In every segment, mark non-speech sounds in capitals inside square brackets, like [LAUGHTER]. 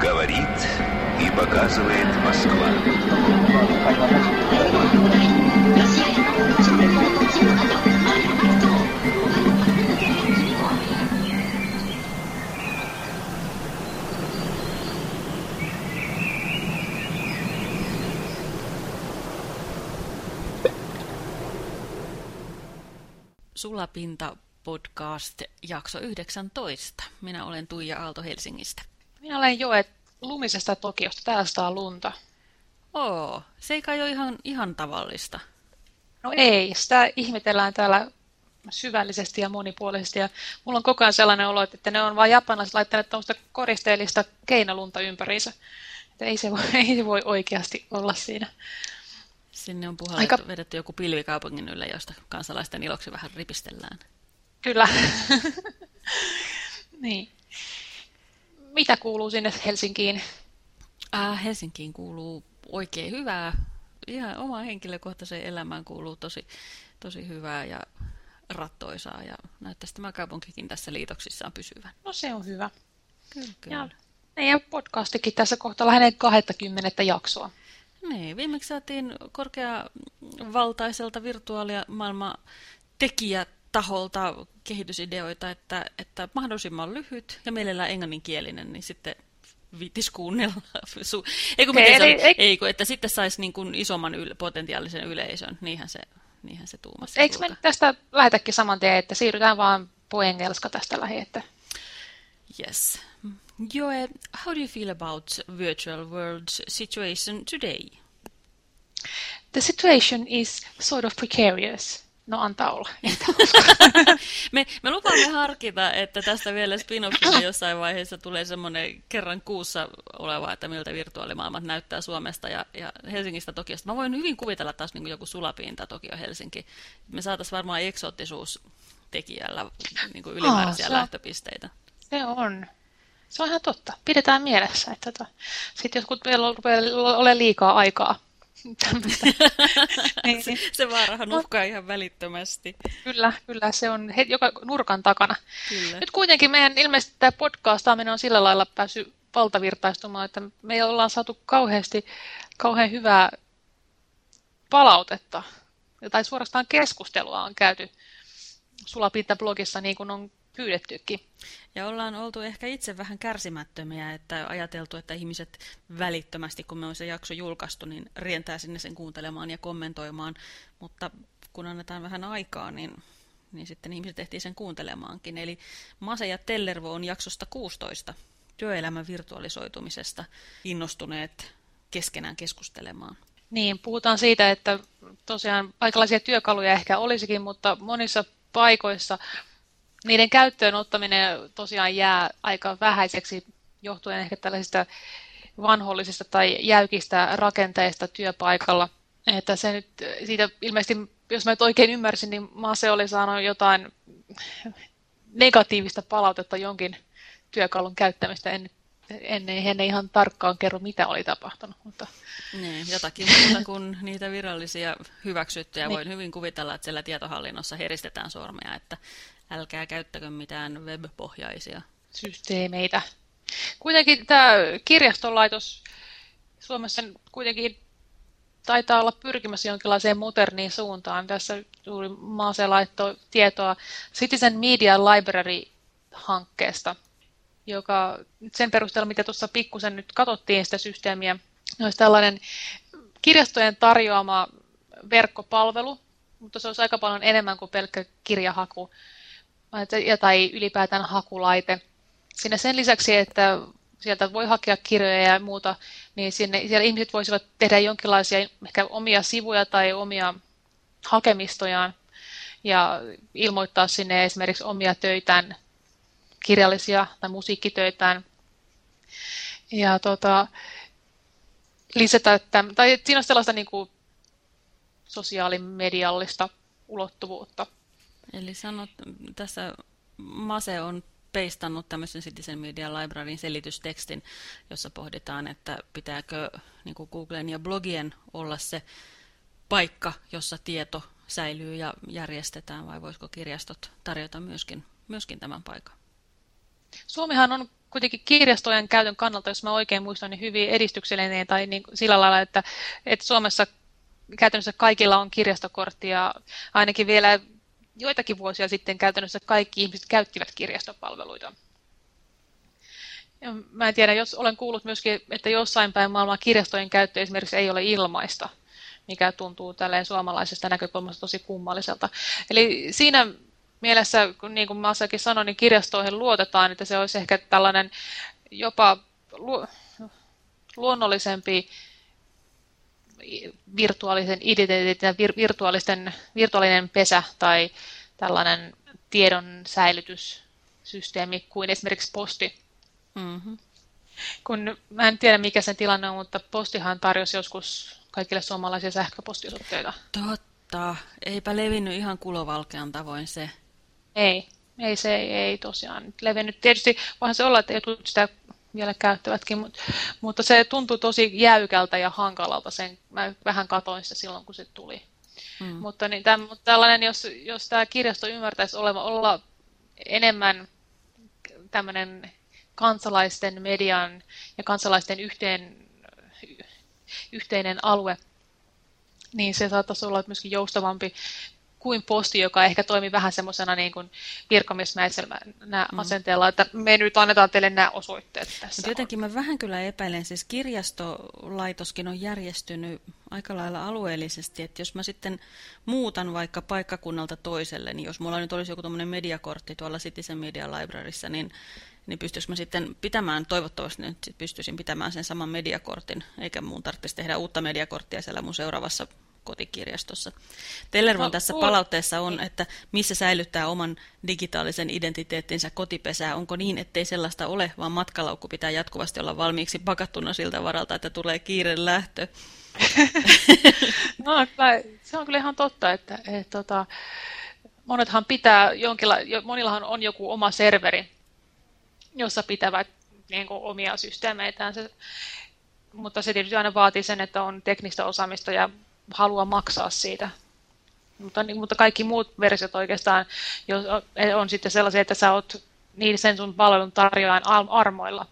Говорит и показывает Москва. Sulapinta podcast jakso 19. Minä olen Tuija Aalto Helsingistä. Minä olen Joe lumisesta Tokiosta. Täällä saa lunta. Oo, se ei kai ole ihan, ihan tavallista. No ei, sitä ihmetellään täällä syvällisesti ja monipuolisesti. Ja mulla on koko ajan sellainen olo, että ne on vain japanilaiset laittaneet tuollaista koristeellista keinolunta ympäriinsä. Että ei se voi, [LAUGHS] ei se voi oikeasti olla siinä. Sinne on puhallettu, Aika... vedetty joku pilvikaupungin ylle, josta kansalaisten iloksi vähän ripistellään. Kyllä. [LAUGHS] niin. Mitä kuuluu sinne Helsinkiin? Äh, Helsinkiin kuuluu oikein hyvää. Ihan oma henkilökohtaiseen elämään kuuluu tosi, tosi hyvää ja rattoisaa. Ja näyttäisi tämä kaupunkikin tässä liitoksissaan pysyvän. No se on hyvä. Kyllä, kyllä. Ja meidän podcastikin tässä kohta lähenee 20 jaksoa. Niin, viimeksi saatiin korkeavaltaiselta virtuaalimaailman tekijätaholta kehitysideoita, että, että mahdollisimman lyhyt ja mielellään englanninkielinen, niin sitten viitis kuunnella. [LAUGHS] Ei kun, okay, eli, ei, ei, kun, että sitten saisi niin kuin isomman yle, potentiaalisen yleisön, niinhän se, niinhän se tuumassa. Eikö me tästä lähetäkin saman tien, että siirrytään vaan poengelska tästä lähi, että... Yes. Joe, how do you feel about virtual world's situation today? The situation is sort of precarious. No antaa olla. [LAUGHS] [LAUGHS] me, me lupaamme harkita, että tästä vielä spin-offille jossain vaiheessa tulee semmoinen kerran kuussa oleva, että miltä virtuaalimaailmat näyttää Suomesta ja, ja Helsingistä Tokiosta. Mä voin hyvin kuvitella taas niin joku sulapinta Tokio Helsinki. Me saataisiin varmaan eksoottisuus tekijällä niin kuin ylimääräisiä oh, se lähtöpisteitä. Se on. Se on ihan totta. Pidetään mielessä, että tota, sitten jos meillä rupeaa ole liikaa aikaa [LAUGHS] niin. se, se vaarahan uhkaa ihan välittömästi. Kyllä, kyllä. Se on he, joka nurkan takana. Kyllä. Nyt kuitenkin meidän ilmeisesti tämä podcastaaminen on sillä lailla päässyt valtavirtaistumaan, että me ollaan saatu kauheasti, kauhean hyvää palautetta. Tai suorastaan keskustelua on käyty Sulapinta-blogissa niin kuin on pyydettykin. Ja ollaan oltu ehkä itse vähän kärsimättömiä, että ajateltu, että ihmiset välittömästi, kun me on se jakso julkaistu, niin rientää sinne sen kuuntelemaan ja kommentoimaan. Mutta kun annetaan vähän aikaa, niin, niin sitten ihmiset ehtii sen kuuntelemaankin. Eli Mase ja Tellervo on jaksosta 16 työelämän virtualisoitumisesta innostuneet keskenään keskustelemaan. Niin, puhutaan siitä, että tosiaan aikalaisia työkaluja ehkä olisikin, mutta monissa paikoissa niiden käyttöön ottaminen tosiaan jää aika vähäiseksi johtuen ehkä tällaisista vanhollisista tai jäykistä rakenteista työpaikalla. Että se nyt siitä ilmeisesti, jos mä nyt oikein ymmärsin, niin Mase oli saanut jotain negatiivista palautetta jonkin työkalun käyttämistä. En, ennen hän ei ihan tarkkaan kerro, mitä oli tapahtunut. Mutta... Niin, jotakin muuta kuin niitä virallisia hyväksyttyjä. Niin. Voin hyvin kuvitella, että siellä tietohallinnossa heristetään sormea, että älkää käyttäkö mitään web-pohjaisia systeemeitä. Kuitenkin tämä kirjastolaitos Suomessa kuitenkin taitaa olla pyrkimässä jonkinlaiseen moderniin suuntaan. Tässä juuri Maase laittoi tietoa Citizen Media Library-hankkeesta, joka sen perusteella, mitä tuossa pikkusen nyt katsottiin sitä systeemiä, olisi tällainen kirjastojen tarjoama verkkopalvelu, mutta se olisi aika paljon enemmän kuin pelkkä kirjahaku ja tai ylipäätään hakulaite. Siinä sen lisäksi, että sieltä voi hakea kirjoja ja muuta, niin sinne, siellä ihmiset voisivat tehdä jonkinlaisia ehkä omia sivuja tai omia hakemistojaan ja ilmoittaa sinne esimerkiksi omia töitään, kirjallisia tai musiikkitöitään. Ja tota, lisätä, että, tai siinä on sellaista niin kuin sosiaalimediallista ulottuvuutta. Eli sanot, tässä Mase on peistannut tämmöisen Citizen Media Libraryn selitystekstin, jossa pohditaan, että pitääkö niin Googlen ja blogien olla se paikka, jossa tieto säilyy ja järjestetään, vai voisiko kirjastot tarjota myöskin, myöskin tämän paikan? Suomihan on kuitenkin kirjastojen käytön kannalta, jos mä oikein muistan, niin hyvin edistyksellinen tai niin sillä lailla, että, että Suomessa käytännössä kaikilla on kirjastokortti ja ainakin vielä joitakin vuosia sitten käytännössä kaikki ihmiset käyttivät kirjastopalveluita. Ja mä en tiedä, jos olen kuullut myöskin, että jossain päin maailmaa kirjastojen käyttö esimerkiksi ei ole ilmaista, mikä tuntuu tälleen suomalaisesta näkökulmasta tosi kummalliselta. Eli siinä mielessä, kun niin kuin Masakin sanoi, niin kirjastoihin luotetaan, että se olisi ehkä tällainen jopa lu luonnollisempi virtuaalisen identiteetin ja vir virtuaalisten, virtuaalinen pesä tai tällainen tiedon säilytyssysteemi kuin esimerkiksi posti. Mm-hmm. Kun, mä en tiedä mikä sen tilanne on, mutta postihan tarjosi joskus kaikille suomalaisia sähköpostiosoitteita. Totta. Eipä levinnyt ihan kulovalkean tavoin se. Ei, ei se ei, ei tosiaan levennyt. Tietysti voihan se olla, että jotkut sitä vielä käyttävätkin, mutta, mutta se tuntuu tosi jäykältä ja hankalalta. Sen, mä vähän katoin sitä silloin, kun se tuli. Mm. Mutta niin, täm, tällainen, jos, jos tämä kirjasto ymmärtäisi oleva, olla enemmän tämmöinen kansalaisten median ja kansalaisten yhteen, yhteinen alue, niin se saattaisi olla myöskin joustavampi kuin posti, joka ehkä toimii vähän semmoisena niin kuin virkamiesmäisellä mm. asenteella, että me nyt annetaan teille nämä osoitteet tässä. Mutta jotenkin mä vähän kyllä epäilen, siis kirjastolaitoskin on järjestynyt aika lailla alueellisesti, että jos mä sitten muutan vaikka paikkakunnalta toiselle, niin jos mulla nyt olisi joku tuommoinen mediakortti tuolla Citizen Media Libraryssa, niin niin pystyisikö mä sitten pitämään, toivottavasti nyt pystyisin pitämään sen saman mediakortin, eikä mun tarvitsisi tehdä uutta mediakorttia siellä mun seuraavassa kotikirjastossa. Tellervon no, tässä palautteessa on, että missä säilyttää oman digitaalisen identiteettinsä kotipesää. Onko niin, ettei sellaista ole, vaan matkalaukku pitää jatkuvasti olla valmiiksi pakattuna siltä varalta, että tulee kiire lähtö. [LAUGHS] no, se on kyllä ihan totta, että, että, että tota, monethan pitää jonkinla, monillahan on joku oma serveri, jossa pitävät niin kuin, omia systeemeitään. Se, mutta se tietysti aina vaatii sen, että on teknistä osaamista ja halua maksaa siitä. Mutta, niin, mutta kaikki muut versiot oikeastaan jos on sitten sellaisia, että sä oot niin sen sun palvelun tarjoajan armoilla.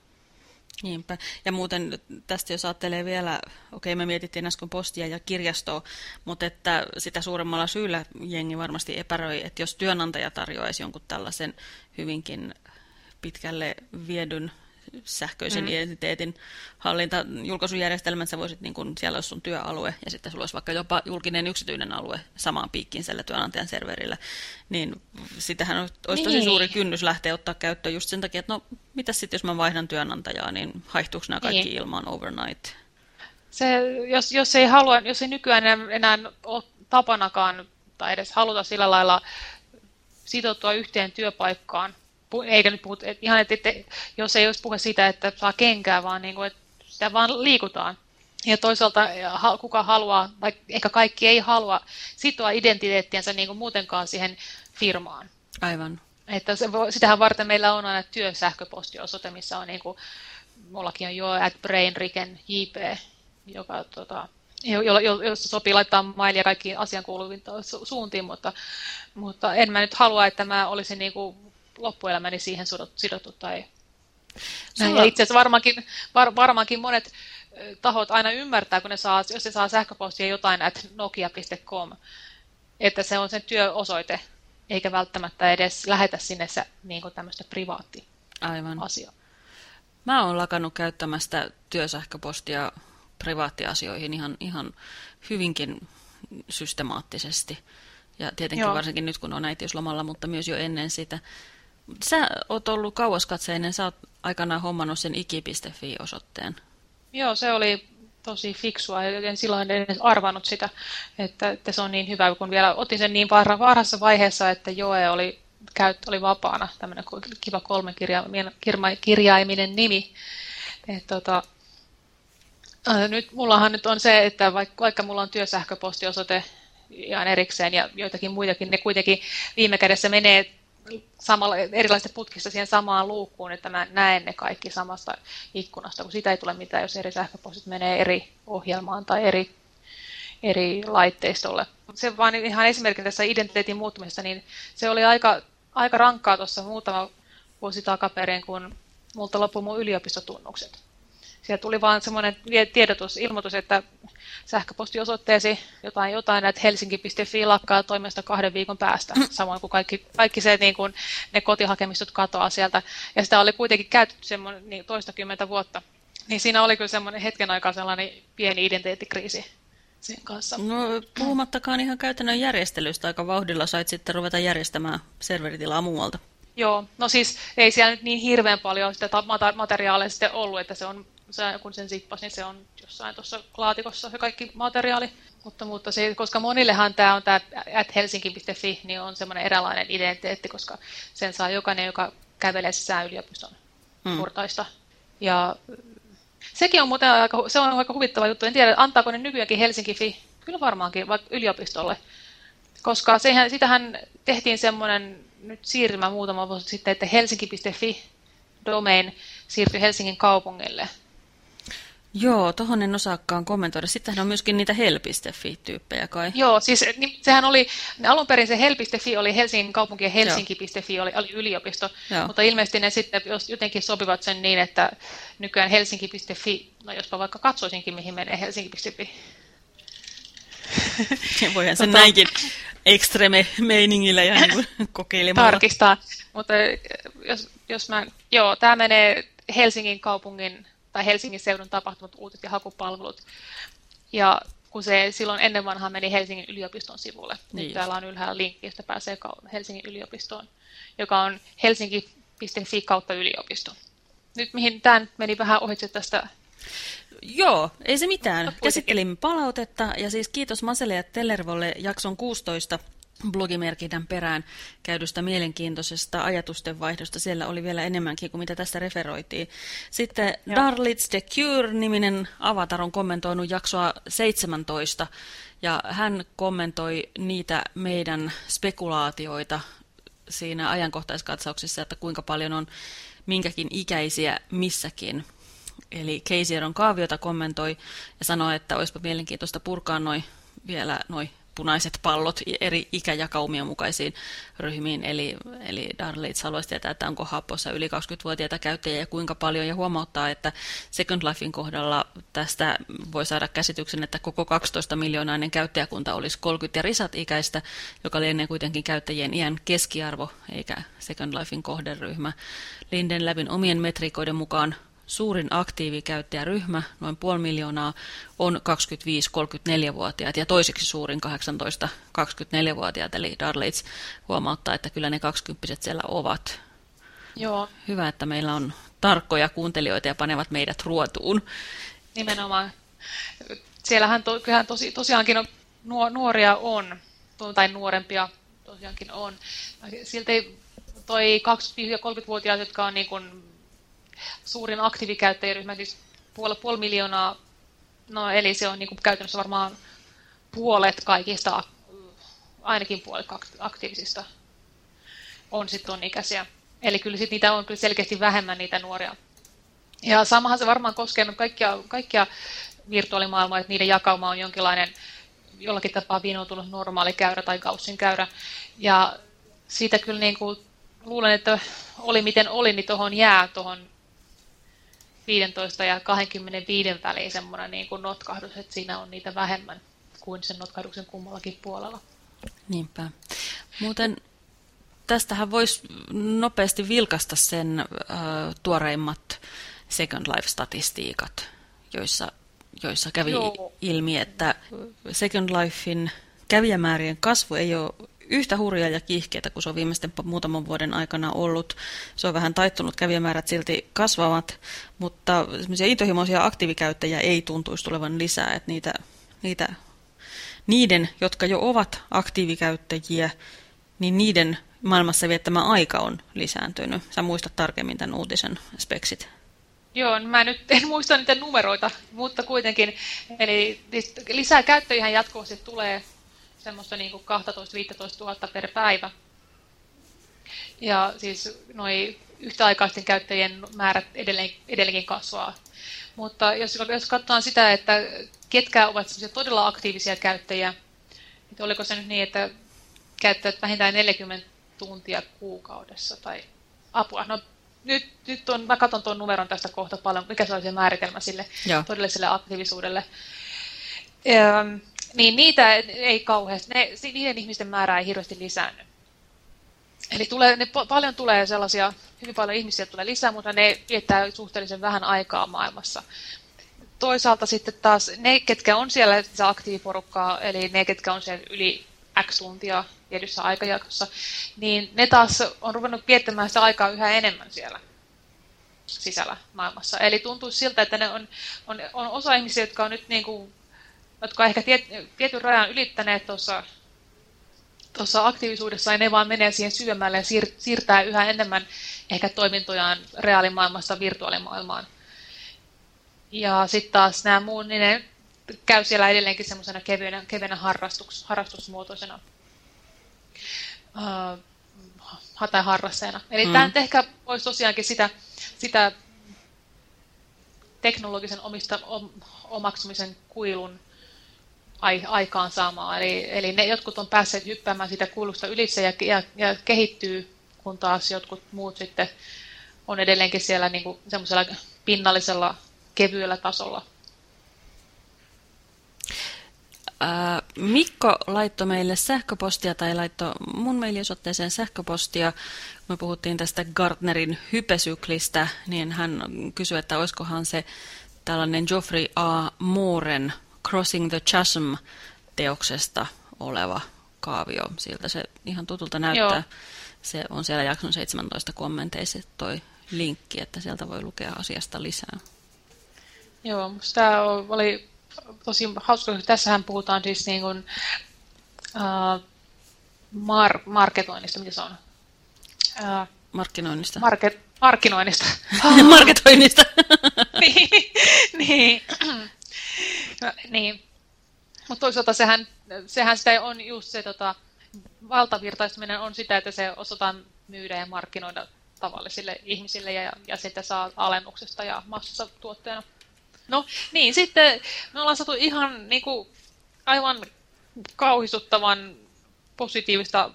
Niinpä. Ja muuten tästä jos ajattelee vielä, okei me mietittiin äsken postia ja kirjastoa, mutta että sitä suuremmalla syyllä jengi varmasti epäröi, että jos työnantaja tarjoaisi jonkun tällaisen hyvinkin pitkälle viedyn sähköisen mm. identiteetin hallinta julkaisujärjestelmän, sä voisit, niin kun, siellä olisi sun työalue, ja sitten sulla olisi vaikka jopa julkinen yksityinen alue samaan piikkiin siellä työnantajan serverillä, niin sitähän olisi niin. tosi suuri kynnys lähteä ottaa käyttöön just sen takia, että no, mitä sitten jos mä vaihdan työnantajaa, niin haihtuuko nämä kaikki niin. ilman overnight? Se, jos, jos, ei halua, jos ei nykyään enää, enää ole tapanakaan tai edes haluta sillä lailla sitoutua yhteen työpaikkaan, eikä nyt puhuta, että ihan, että, että jos ei olisi puhe siitä, että saa kenkää, vaan niin kuin, että sitä vaan liikutaan. Ja toisaalta kuka haluaa, vaikka ehkä kaikki ei halua sitoa identiteettiänsä niin kuin muutenkaan siihen firmaan. Aivan. Että se, sitähän varten meillä on aina työsähköpostiosoite, missä on niin kuin, mullakin on jo at brainriken jp, joka tota, jo, jo, josta sopii laittaa mailia kaikkiin asian kuuluviin suuntiin, mutta, mutta en mä nyt halua, että mä olisin niin kuin loppuelämäni siihen sidottu. Tai... Sulla... Ja itse asiassa varmaankin, var, varmaankin monet tahot aina ymmärtää, kun ne saa, jos ne saa sähköpostia jotain, että nokia.com, että se on sen työosoite, eikä välttämättä edes lähetä sinne se, niin kuin tämmöistä privaatti Aivan. asiaa. Mä oon lakannut käyttämästä työsähköpostia privaattiasioihin ihan, ihan hyvinkin systemaattisesti. Ja tietenkin Joo. varsinkin nyt, kun on äitiyslomalla, mutta myös jo ennen sitä. Sä oot ollut kauaskatseinen, sä oot aikanaan hommannut sen iki.fi-osoitteen. Joo, se oli tosi fiksua, en silloin edes arvannut sitä, että, että se on niin hyvä, kun vielä otin sen niin varhaisessa vaiheessa, että Joe oli, käyt, oli vapaana, tämmöinen kiva kolmenkirjaiminen nimi. Et, tota, nyt, mullahan nyt on se, että vaikka, vaikka mulla on työsähköpostiosoite ihan erikseen ja joitakin muitakin, ne kuitenkin viime kädessä menee samalla, erilaisista putkista siihen samaan luukkuun, että mä näen ne kaikki samasta ikkunasta, kun sitä ei tule mitään, jos eri sähköpostit menee eri ohjelmaan tai eri, eri laitteistolle. Se vaan ihan esimerkiksi tässä identiteetin muuttumisesta, niin se oli aika, aika rankkaa tuossa muutama vuosi takaperin, kun multa loppui mun yliopistotunnukset. Siellä tuli vaan semmoinen tiedotus, ilmoitus, että sähköpostiosoitteesi jotain, jotain, että helsinki.fi lakkaa toimesta kahden viikon päästä, samoin kuin kaikki, kaikki se, niin kuin ne kotihakemistot katoaa sieltä. Ja sitä oli kuitenkin käytetty semmoinen niin toistakymmentä vuotta. Niin siinä oli kyllä semmoinen hetken aikaa sellainen pieni identiteettikriisi sen kanssa. No puhumattakaan ihan käytännön järjestelystä, aika vauhdilla sait sitten ruveta järjestämään serveritilaa muualta. Joo, no siis ei siellä nyt niin hirveän paljon sitä materiaalia sitten ollut, että se on, se, kun sen sippas, niin se on jossain tuossa laatikossa se kaikki materiaali. Mutta, mutta se, koska monillehan tämä on tämä at helsinki.fi, niin on semmoinen eräänlainen identiteetti, koska sen saa jokainen, joka kävelee sisään yliopiston hmm. portaista. Ja sekin on muuten aika, se on aika huvittava juttu. En tiedä, antaako ne nykyäänkin Helsinki.fi, kyllä varmaankin, vaikka yliopistolle. Koska sehän, sitähän tehtiin semmoinen nyt siirtymä muutama vuosi sitten, että helsinki.fi domain siirtyi Helsingin kaupungille. Joo, tuohon en osaakaan kommentoida. Sittenhän on myöskin niitä hel.fi-tyyppejä kai. Joo, siis niin, sehän oli, alun perin se hel.fi oli Helsingin kaupunki ja helsinki.fi oli, oli yliopisto, Joo. mutta ilmeisesti ne sitten jos jotenkin sopivat sen niin, että nykyään helsinki.fi, no jospa vaikka katsoisinkin mihin menee helsinki.fi. [LAUGHS] Voihan sen tota, näinkin ekstreme-meiningillä ja [LAUGHS] niin kokeilemaan. Tarkistaa, mutta jos, jos mä, joo, tämä menee Helsingin kaupungin tai Helsingin seudun tapahtumat, uutit ja hakupalvelut. Ja kun se silloin ennen vanhaa meni Helsingin yliopiston sivulle. Niin Nyt täällä on ylhäällä linkki, josta pääsee Helsingin yliopistoon, joka on helsinki.fi kautta yliopisto. Nyt mihin tämä meni vähän ohitse tästä Joo, ei se mitään. Käsittelimme palautetta ja siis kiitos Maselle ja Tellervolle jakson 16 blogimerkitän perään käydystä mielenkiintoisesta ajatusten vaihdosta. Siellä oli vielä enemmänkin kuin mitä tästä referoitiin. Sitten Joo. Darlitz the Cure-niminen avatar on kommentoinut jaksoa 17 ja hän kommentoi niitä meidän spekulaatioita siinä ajankohtaiskatsauksessa, että kuinka paljon on minkäkin ikäisiä missäkin. Eli Keisieron kaaviota kommentoi ja sanoi, että olisipa mielenkiintoista purkaa noi vielä noin punaiset pallot eri ikäjakaumien mukaisiin ryhmiin. Eli, eli Darlitz haluaisi tietää, että onko happossa yli 20-vuotiaita käyttäjiä ja kuinka paljon. Ja huomauttaa, että Second Lifein kohdalla tästä voi saada käsityksen, että koko 12 miljoonainen käyttäjäkunta olisi 30 ja risat ikäistä, joka lienee kuitenkin käyttäjien iän keskiarvo, eikä Second Lifein kohderyhmä. Linden Lävin omien metrikoiden mukaan Suurin aktiivikäyttäjäryhmä, noin puoli miljoonaa, on 25-34-vuotiaat ja toiseksi suurin 18-24-vuotiaat, eli Darleits huomauttaa, että kyllä ne 20 siellä ovat. Joo. Hyvä, että meillä on tarkkoja kuuntelijoita ja panevat meidät ruotuun. Nimenomaan. Siellähän to, kyllähän tosi, tosiaankin on, nuoria on, tai nuorempia tosiaankin on. Silti toi 20-30-vuotiaat, jotka on niin kuin suurin aktiivikäyttäjäryhmä, siis puoli, puoli miljoonaa, no eli se on niin kuin käytännössä varmaan puolet kaikista, ainakin puolet aktiivisista on sitten on ikäisiä. Eli kyllä sit niitä on kyllä selkeästi vähemmän niitä nuoria. Ja samahan se varmaan koskee kaikkia, kaikkia virtuaalimaailmaa, että niiden jakauma on jonkinlainen jollakin tapaa vinoutunut normaali käyrä tai Gaussin käyrä. Ja siitä kyllä niin kuin, luulen, että oli miten oli, niin tuohon jää tuohon 15 ja 25 väliin semmoinen niin kuin notkahdus, että siinä on niitä vähemmän kuin sen notkahduksen kummallakin puolella. Niinpä. Muuten tästähän voisi nopeasti vilkasta sen äh, tuoreimmat Second Life-statistiikat, joissa, joissa kävi Joo. ilmi, että Second Lifein kävijämäärien kasvu ei ole yhtä hurjaa ja kiihkeitä kuin se on viimeisten muutaman vuoden aikana ollut. Se on vähän taittunut, kävijämäärät silti kasvavat, mutta intohimoisia aktiivikäyttäjiä ei tuntuisi tulevan lisää, että niitä, niitä, niiden, jotka jo ovat aktiivikäyttäjiä, niin niiden maailmassa viettämä aika on lisääntynyt. Sä muistat tarkemmin tämän uutisen speksit. Joo, mä nyt en muista niitä numeroita, mutta kuitenkin. Eli lisää käyttäjiä jatkuvasti tulee semmoista niin kuin 12-15 000 per päivä. Ja siis noi yhtäaikaisten käyttäjien määrät edelleen, edelleenkin kasvaa. Mutta jos, jos katsotaan sitä, että ketkä ovat todella aktiivisia käyttäjiä, että oliko se nyt niin, että käyttävät vähintään 40 tuntia kuukaudessa tai apua. No nyt, nyt on, mä katson tuon numeron tästä kohta paljon, mikä se on se määritelmä sille Joo. todelliselle aktiivisuudelle. Ähm, niin niitä ei kauheasti, ne, niiden ihmisten määrä ei hirveästi lisäänny. Eli tulee, ne, paljon tulee sellaisia, hyvin paljon ihmisiä tulee lisää, mutta ne viettää suhteellisen vähän aikaa maailmassa. Toisaalta sitten taas ne, ketkä on siellä se aktiiviporukkaa, eli ne, ketkä on siellä yli X tuntia tietyssä aikajaksossa, niin ne taas on ruvennut viettämään sitä aikaa yhä enemmän siellä sisällä maailmassa. Eli tuntuu siltä, että ne on, on, on osa ihmisiä, jotka on nyt niin kuin, jotka ehkä tiet, tietyn rajan ylittäneet tuossa tuossa aktiivisuudessa, ja ne vaan menee siihen syvemmälle ja siir, siirtää yhä enemmän ehkä toimintojaan reaalimaailmasta virtuaalimaailmaan. Ja sitten taas nämä muut, niin ne käy siellä edelleenkin semmoisena kevyenä, kevyenä harrastus, harrastusmuotoisena uh, tai harrasteena. Eli mm. tämä ehkä olisi tosiaankin sitä, sitä teknologisen omista, om, omaksumisen kuilun ai, aikaan saamaan. Eli, eli ne jotkut on päässeet hyppäämään sitä kuilusta ylitse ja, ja, ja kehittyy, kun taas jotkut muut sitten on edelleenkin siellä niin kuin semmoisella pinnallisella kevyellä tasolla. Mikko laittoi meille sähköpostia tai laittoi mun mailiosoitteeseen sähköpostia. Me puhuttiin tästä Gartnerin hypesyklistä, niin hän kysyi, että olisikohan se tällainen Geoffrey A. Mooren Crossing the Chasm-teoksesta oleva kaavio. Siltä se ihan tutulta näyttää. Joo. Se on siellä jakson 17 kommenteissa toi linkki, että sieltä voi lukea asiasta lisää. Joo, tämä oli tosi hauska, koska tässähän puhutaan siis niin kuin, uh, mar- marketoinnista, mitä se on? Uh, Markkinoinnista. Market, markkinoinnista. [LAUGHS] [LAUGHS] Marketoinnista. niin, niin. [LAUGHS] no, niin. Mutta toisaalta sehän, sehän sitä on just se tota, valtavirtaistuminen on sitä, että se osataan myydä ja markkinoida tavallisille ihmisille ja, ja sitten saa alennuksesta ja massatuotteena. No niin, sitten me ollaan saatu ihan niin kuin, aivan kauhistuttavan positiivista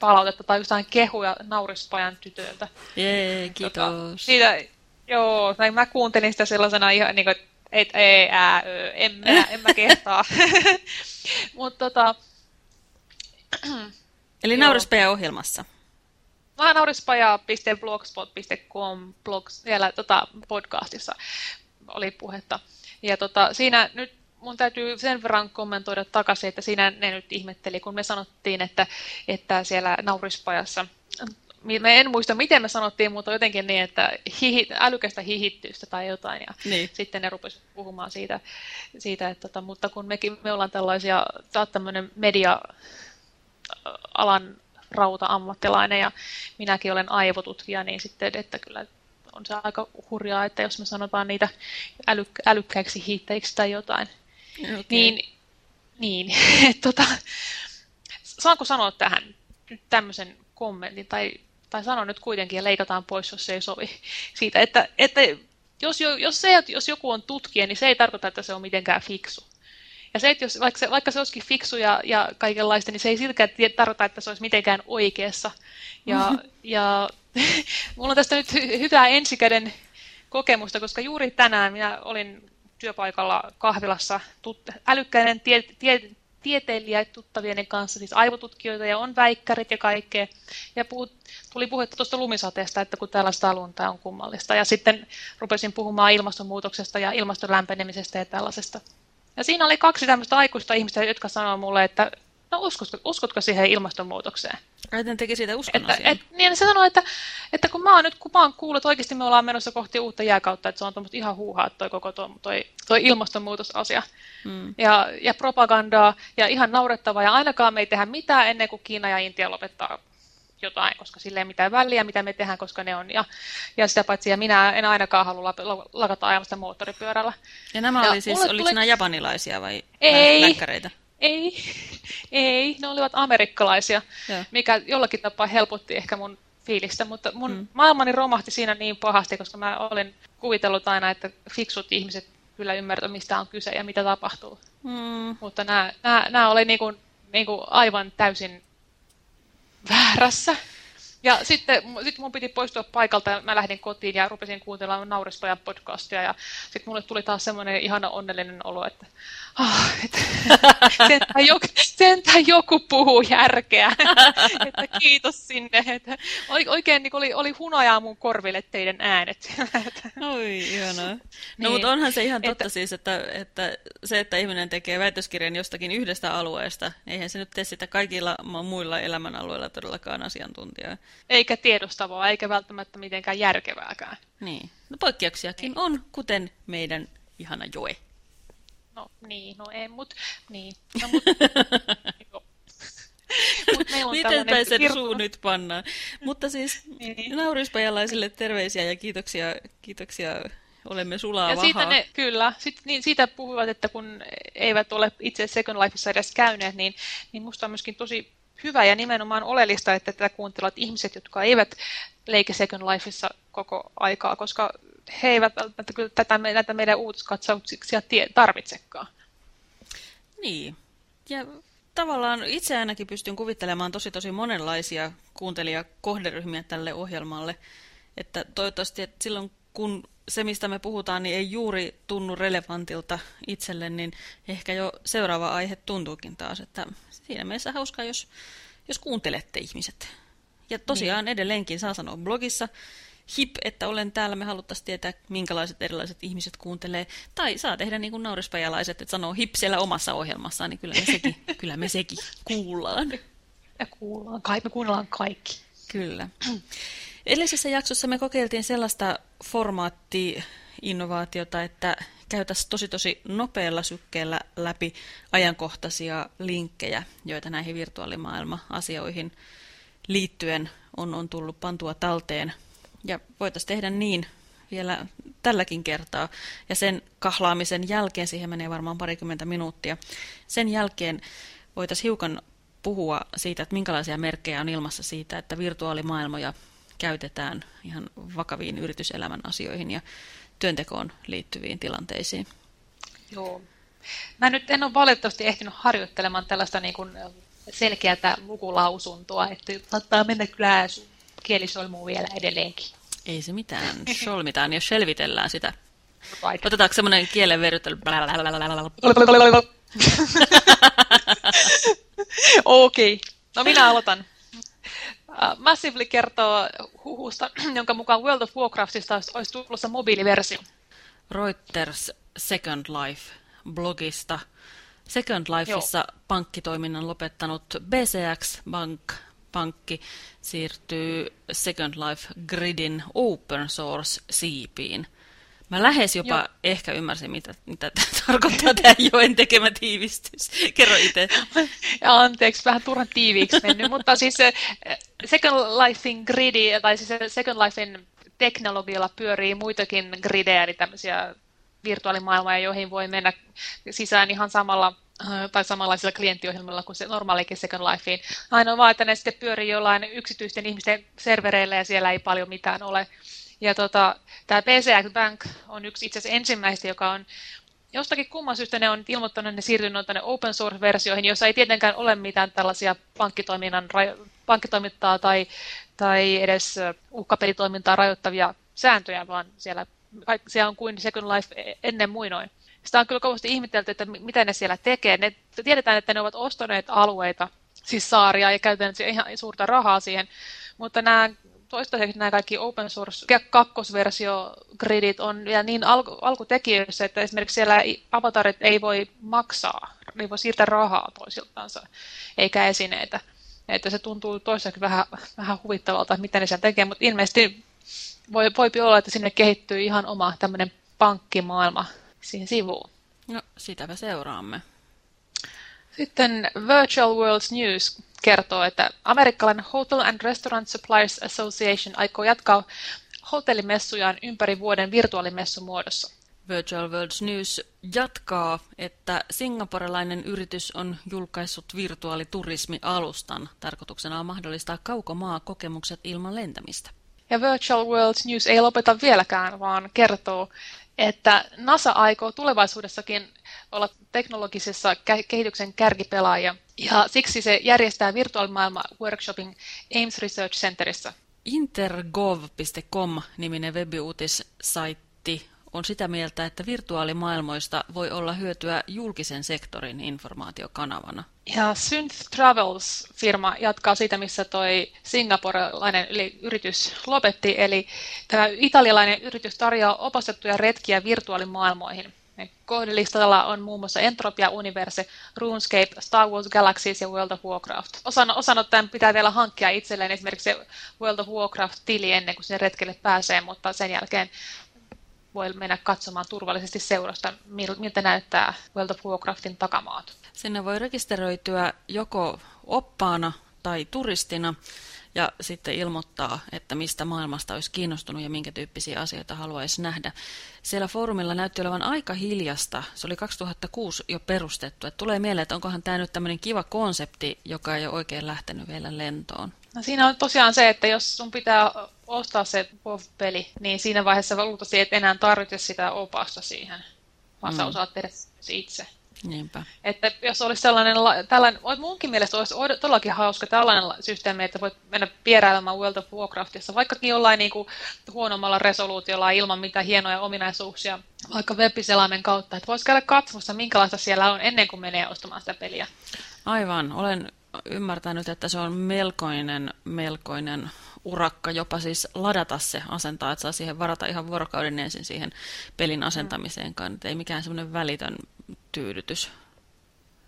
palautetta tai jostain kehuja naurispajan tytöltä. Jee, kiitos. Tota, siitä, joo, tai mä kuuntelin sitä sellaisena ihan niin kuin, et, ei, ää, ö, en, mä, en mä kehtaa. [LAUGHS] Mutta tota... [CLEARS THROAT] Eli naurispaja-ohjelmassa. naurispaja.blogspot.com blogs, siellä tota, podcastissa oli puhetta. Ja tota, siinä nyt mun täytyy sen verran kommentoida takaisin, että siinä ne nyt ihmetteli, kun me sanottiin, että, että siellä naurispajassa me en muista, miten me sanottiin, mutta jotenkin niin, että hihi, älykästä hihittystä tai jotain. Ja niin. sitten ne rupesivat puhumaan siitä, siitä että, tota, mutta kun mekin, me ollaan tällaisia, sä oot tämmöinen media-alan rauta-ammattilainen ja minäkin olen aivotutkija, niin sitten, että kyllä on se aika hurjaa, että jos me sanotaan niitä äly, älykkäiksi hiittäjiksi tai jotain. Okay. Niin, niin [LAUGHS] tota, saanko sanoa tähän nyt tämmöisen kommentin, tai, tai sanon nyt kuitenkin ja leikataan pois, jos se ei sovi [LAUGHS] siitä, että, että jos, jos, se, jos joku on tutkija, niin se ei tarkoita, että se on mitenkään fiksu. Ja se, että jos, vaikka, se, vaikka se olisikin fiksu ja, ja kaikenlaista, niin se ei siltikään tarkoita, että se olisi mitenkään oikeassa. Ja, [LAUGHS] ja [LAUGHS] mulla on tästä nyt hy hyvää ensikäden kokemusta, koska juuri tänään minä olin työpaikalla kahvilassa älykkäinen tie, tie, tieteilijä tuttavieni kanssa, siis aivotutkijoita ja on väikkärit ja kaikkea. Ja puhut, tuli puhetta tuosta lumisateesta, että kun tällaista lunta on kummallista. Ja sitten rupesin puhumaan ilmastonmuutoksesta ja ilmaston lämpenemisestä ja tällaisesta. Ja siinä oli kaksi tämmöistä aikuista ihmistä, jotka sanoivat mulle, että no uskotko, uskotko siihen ilmastonmuutokseen? Raiten teki siitä uskon että, et, niin se sanoi, että, että kun mä oon nyt kun mä oon kuullut, että oikeasti me ollaan menossa kohti uutta jääkautta, että se on ihan huuhaa toi koko toi, toi, toi ilmastonmuutosasia. Mm. Ja, ja propagandaa ja ihan naurettavaa ja ainakaan me ei tehdä mitään ennen kuin Kiina ja Intia lopettaa jotain, koska sille ei mitään väliä, mitä me tehdään, koska ne on. Ja, ja sitä paitsi, ja minä en ainakaan halua lakata ajamasta moottoripyörällä. Ja nämä ja oli siis, oliko tuli... nämä japanilaisia vai ei, läkkäreitä? Ei, ei, ne olivat amerikkalaisia, ja. mikä jollakin tapaa helpotti ehkä mun fiilistä, mutta mun mm. maailmani romahti siinä niin pahasti, koska mä olin kuvitellut aina, että fiksut ihmiset kyllä ymmärtävät, mistä on kyse ja mitä tapahtuu. Mm. Mutta nämä, nämä, nämä oli niin kuin, niin kuin aivan täysin väärässä. Ja sitten sit mun piti poistua paikalta ja mä lähdin kotiin ja rupesin kuuntelemaan Naurispajan podcastia ja sitten mulle tuli taas semmoinen ihana onnellinen olo, että, ah, että [LAUGHS] sentään, joku, sentään joku puhuu järkeä. [LAUGHS] että kiitos sinne. Että oikein niin oli, oli hunajaa mun korville teidän äänet. [LAUGHS] Oi, ihanaa. No niin. mutta onhan se ihan totta että, siis, että, että se, että ihminen tekee väitöskirjan jostakin yhdestä alueesta, eihän se nyt tee sitä kaikilla muilla elämänalueilla todellakaan asiantuntijaa. Eikä tiedostavaa, eikä välttämättä mitenkään järkevääkään. Niin. No poikkeuksiakin niin. on, kuten meidän ihana Joe. No niin, no ei, mut niin. No, mut, [LAUGHS] Mut Miten päin sen suu nyt pannaan? Mutta siis niin. naurispajalaisille terveisiä ja kiitoksia, kiitoksia olemme sulaa ja siitä ne, kyllä, sit, niin siitä puhuvat, että kun eivät ole itse Second Lifeissa edes käyneet, niin, niin musta on myöskin tosi hyvä ja nimenomaan oleellista, että tätä kuuntelevat ihmiset, jotka eivät leike Second Lifeissa koko aikaa, koska he eivät välttämättä kyllä tätä, näitä meidän uutiskatsauksia tarvitsekaan. Niin, ja tavallaan itse ainakin pystyn kuvittelemaan tosi tosi monenlaisia kuuntelijakohderyhmiä tälle ohjelmalle, että toivottavasti että silloin kun se, mistä me puhutaan, niin ei juuri tunnu relevantilta itselle, niin ehkä jo seuraava aihe tuntuukin taas, että siinä mielessä hauskaa, jos, jos kuuntelette ihmiset. Ja tosiaan niin. edelleenkin saa sanoa blogissa, hip, että olen täällä, me haluttaisiin tietää, minkälaiset erilaiset ihmiset kuuntelee. Tai saa tehdä niin kuin naurispajalaiset, että sanoo hip siellä omassa ohjelmassaan, niin kyllä me sekin, [LAUGHS] kyllä me sekin kuullaan. Ja kuullaan, kai me kuunnellaan kaikki. Kyllä. Edellisessä jaksossa me kokeiltiin sellaista formaatti-innovaatiota, että käytäisiin tosi tosi nopealla sykkeellä läpi ajankohtaisia linkkejä, joita näihin virtuaalimaailma-asioihin liittyen on, on tullut pantua talteen. Ja voitaisiin tehdä niin vielä tälläkin kertaa. Ja sen kahlaamisen jälkeen, siihen menee varmaan parikymmentä minuuttia, sen jälkeen voitaisiin hiukan puhua siitä, että minkälaisia merkkejä on ilmassa siitä, että virtuaalimaailmoja käytetään ihan vakaviin yrityselämän asioihin ja työntekoon liittyviin tilanteisiin. Joo. Mä nyt en ole valitettavasti ehtinyt harjoittelemaan tällaista niin kuin selkeää lukulausuntoa, että saattaa mennä kyllä kielisolmuun vielä edelleenkin. Ei se mitään, solmitaan ja selvitellään sitä. Right. Otetaanko semmoinen kielen verryttely? Okei, okay. no minä aloitan. Uh, Massively kertoo huhusta, [CLEARS THROAT] jonka mukaan World of Warcraftista olisi tulossa mobiiliversio. Reuters Second Life blogista. Second Lifeissa Joo. pankkitoiminnan lopettanut BCX Bank pankki siirtyy Second Life Gridin open source siipiin. Mä lähes jopa Joo. ehkä ymmärsin, mitä, mitä tämä [LAUGHS] tarkoittaa tämä Joen tekemä tiivistys. Kerro itse. [LAUGHS] Anteeksi, vähän turhan tiiviiksi mennyt, mutta siis Second Lifein gridi, tai siis Second Lifein teknologialla pyörii muitakin gridejä, eli tämmöisiä virtuaalimaailmoja, joihin voi mennä sisään ihan samalla tai samanlaisilla klienttiohjelmilla kuin se normaalikin Second Lifein. Ainoa vaan, että ne sitten pyörii jollain yksityisten ihmisten servereillä ja siellä ei paljon mitään ole. Ja tota, tämä PCX Bank on yksi itse asiassa ensimmäistä, joka on jostakin kumman syystä ne on ilmoittanut, että ne siirtynyt tänne open source-versioihin, jossa ei tietenkään ole mitään tällaisia pankkitoiminnan, pankkitoimintaa tai, tai edes uhkapelitoimintaa rajoittavia sääntöjä, vaan siellä, siellä on kuin Second Life e-, ennen muinoin. Sitä on kyllä kovasti ihmetelty, että mitä ne siellä tekee. Ne, tiedetään, että ne ovat ostaneet alueita, siis saaria, ja käytännössä ihan suurta rahaa siihen, mutta nämä toistaiseksi nämä kaikki open source kakkosversio gridit on vielä niin alku, alkutekijöissä, että esimerkiksi siellä avatarit ei voi maksaa, ei voi siirtää rahaa toisiltaansa, eikä esineitä. Että se tuntuu toisaalta vähän, vähän huvittavalta, että mitä ne siellä tekee, mutta ilmeisesti voi, voi olla, että sinne kehittyy ihan oma tämmöinen pankkimaailma siihen sivuun. No, sitäpä seuraamme. Sitten Virtual Worlds News kertoo, että amerikkalainen Hotel and Restaurant Suppliers Association aikoo jatkaa hotellimessujaan ympäri vuoden virtuaalimessumuodossa. Virtual Worlds News jatkaa, että singaporelainen yritys on julkaissut virtuaaliturismi-alustan. Tarkoituksena on mahdollistaa kaukomaa kokemukset ilman lentämistä. Ja Virtual Worlds News ei lopeta vieläkään, vaan kertoo, että NASA aikoo tulevaisuudessakin olla teknologisessa kehityksen kärkipelaaja, ja siksi se järjestää virtuaalimaailma workshopin Ames Research Centerissa. Intergov.com-niminen webiuutissaitti on sitä mieltä, että virtuaalimaailmoista voi olla hyötyä julkisen sektorin informaatiokanavana. Ja Synth Travels-firma jatkaa siitä, missä toi singaporelainen yritys lopetti, eli tämä italialainen yritys tarjoaa opastettuja retkiä virtuaalimaailmoihin. Kohdelistalla on muun muassa Entropia, Universe, RuneScape, Star Wars Galaxies ja World of Warcraft. Osan, osanottajan pitää vielä hankkia itselleen esimerkiksi se World of Warcraft-tili ennen kuin sen retkelle pääsee, mutta sen jälkeen voi mennä katsomaan turvallisesti seurasta, miltä näyttää World of Warcraftin takamaat. Sinne voi rekisteröityä joko oppaana tai turistina ja sitten ilmoittaa, että mistä maailmasta olisi kiinnostunut ja minkä tyyppisiä asioita haluaisi nähdä. Siellä foorumilla näytti olevan aika hiljasta. Se oli 2006 jo perustettu. Että tulee mieleen, että onkohan tämä nyt tämmöinen kiva konsepti, joka ei ole oikein lähtenyt vielä lentoon. No siinä on tosiaan se, että jos sun pitää ostaa se WoW-peli, niin siinä vaiheessa luultavasti et enää tarvitse sitä opasta siihen, vaan mm. sä osaat tehdä se itse. Niinpä. Että jos olisi sellainen, tällainen, munkin mielestä olisi todellakin hauska tällainen systeemi, että voit mennä pieräilemään World of Warcraftissa, vaikkakin jollain niin kuin huonommalla resoluutiolla ilman mitään hienoja ominaisuuksia, vaikka web kautta, että voisi käydä katsomassa, minkälaista siellä on ennen kuin menee ostamaan sitä peliä. Aivan, olen ymmärtänyt, että se on melkoinen, melkoinen urakka jopa siis ladata se asentaa, että saa siihen varata ihan vuorokauden ensin siihen pelin asentamiseenkaan, että ei mikään semmoinen välitön tyydytys.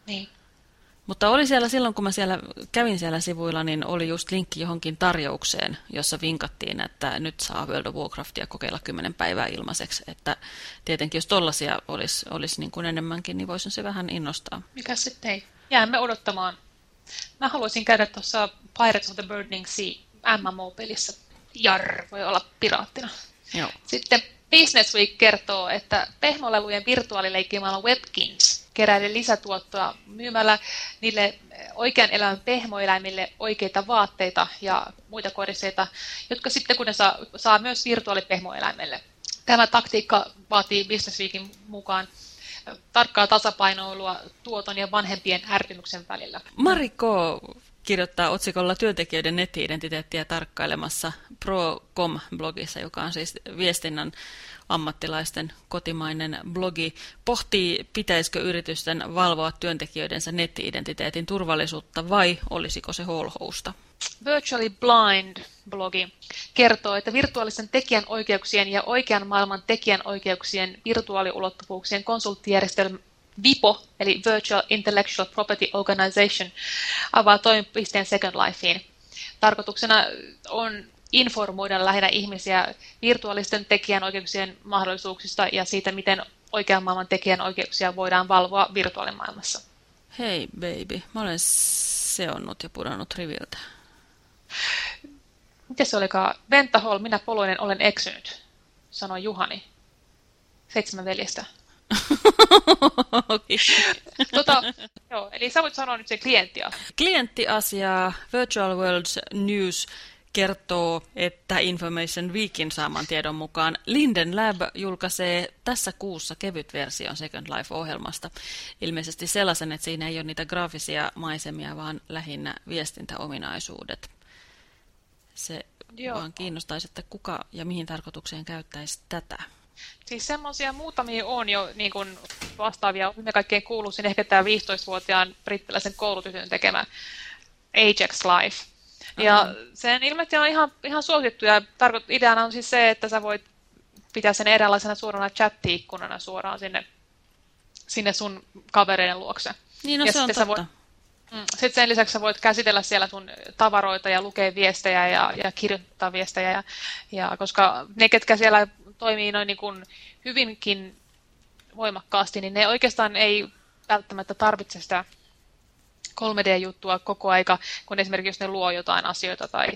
Niin. Mutta oli siellä silloin, kun mä siellä kävin siellä sivuilla, niin oli just linkki johonkin tarjoukseen, jossa vinkattiin, että nyt saa World of Warcraftia kokeilla kymmenen päivää ilmaiseksi. Että tietenkin jos tollaisia olisi, olisi niin kuin enemmänkin, niin voisin se vähän innostaa. Mikä sitten ei? Jäämme odottamaan. Mä haluaisin käydä tuossa Pirates of the Burning Sea MMO-pelissä. Jar, voi olla piraattina. Joo. Sitten Business Week kertoo, että pehmolelujen virtuaalileikkimalla Webkins keräilee lisätuottoa myymällä niille oikean elämän pehmoeläimille oikeita vaatteita ja muita koristeita, jotka sitten kun ne saa, saa myös virtuaalipehmoeläimelle. Tämä taktiikka vaatii Business Weekin mukaan tarkkaa tasapainoilua tuoton ja vanhempien ärtymyksen välillä. Mariko kirjoittaa otsikolla työntekijöiden netti-identiteettiä tarkkailemassa Procom-blogissa, joka on siis viestinnän ammattilaisten kotimainen blogi, pohtii, pitäisikö yritysten valvoa työntekijöidensä netti-identiteetin turvallisuutta vai olisiko se holhousta. Virtually Blind blogi kertoo, että virtuaalisten tekijänoikeuksien ja oikean maailman tekijänoikeuksien virtuaaliulottuvuuksien konsulttijärjestelmä VIPO, eli Virtual Intellectual Property Organization, avaa toimipisteen Second Lifeen. Tarkoituksena on informoida lähinnä ihmisiä virtuaalisten tekijänoikeuksien mahdollisuuksista ja siitä, miten oikean maailman tekijänoikeuksia voidaan valvoa virtuaalimaailmassa. Hei baby, mä olen seonnut ja pudonnut riviltä. Miten se olikaan? Hall, minä poloinen olen eksynyt, sanoi Juhani. Seitsemän veljestä. [LAUGHS] tota, joo, eli sä voit sanoa nyt se klienttiasia. Klienttiasia, Virtual Worlds News kertoo, että Information Weekin saaman tiedon mukaan Linden Lab julkaisee tässä kuussa kevyt version Second Life-ohjelmasta. Ilmeisesti sellaisen, että siinä ei ole niitä graafisia maisemia, vaan lähinnä viestintäominaisuudet. Se Joo. vaan kiinnostaisi, että kuka ja mihin tarkoitukseen käyttäisi tätä. Siis semmoisia muutamia on jo niin kuin vastaavia. Me kaikkein kuuluisin ehkä tämä 15-vuotiaan brittiläisen koulutytön tekemä Ajax Life. Ja uh-huh. sen ilmeisesti on ihan, ihan suosittu ja ideana on siis se, että sä voit pitää sen eräänlaisena suorana chatti-ikkunana suoraan sinne, sinne sun kavereiden luokse. Niin, no ja se on totta. Voit, mm, sitten sen lisäksi sä voit käsitellä siellä sun tavaroita ja lukea viestejä ja, ja kirjoittaa viestejä. Ja, ja koska ne, ketkä siellä toimii noin niin kuin hyvinkin voimakkaasti, niin ne oikeastaan ei välttämättä tarvitse sitä 3D-juttua koko aika, kun esimerkiksi jos ne luo jotain asioita tai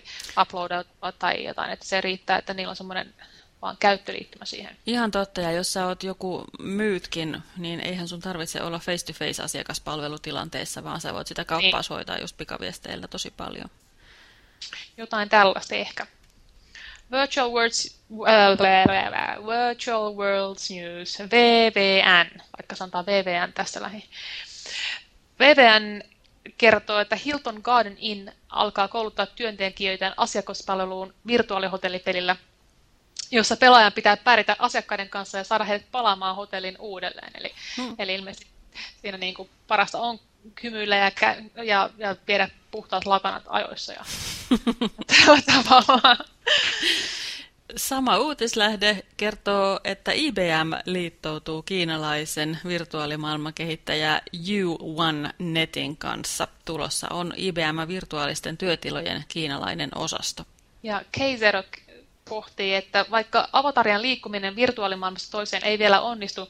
uploadaa tai jotain, että se riittää, että niillä on semmoinen vaan käyttöliittymä siihen. Ihan totta, ja jos sä oot joku myytkin, niin eihän sun tarvitse olla face-to-face asiakaspalvelutilanteessa, vaan sä voit sitä kauppaa niin. hoitaa just pikaviesteillä tosi paljon. Jotain tällaista ehkä. Virtual Worlds, uh, Virtual Worlds News, VVN, vaikka sanotaan VVN tästä lähi. VVN kertoo, että Hilton Garden Inn alkaa kouluttaa työntekijöitä asiakaspalveluun virtuaalihotellipelillä, jossa pelaajan pitää pärjätä asiakkaiden kanssa ja saada heidät palaamaan hotellin uudelleen. Eli, hmm. eli ilmeisesti siinä niin kuin parasta on hymyillä ja, ja, ja viedä puhtaat lakanat ajoissa ja [LAUGHS] tällä tavalla. Sama uutislähde kertoo, että IBM liittoutuu kiinalaisen virtuaalimaailmakehittäjä U1Netin kanssa. Tulossa on IBM virtuaalisten työtilojen kiinalainen osasto. Ja Keizero pohtii, että vaikka avatarien liikkuminen virtuaalimaailmasta toiseen ei vielä onnistu,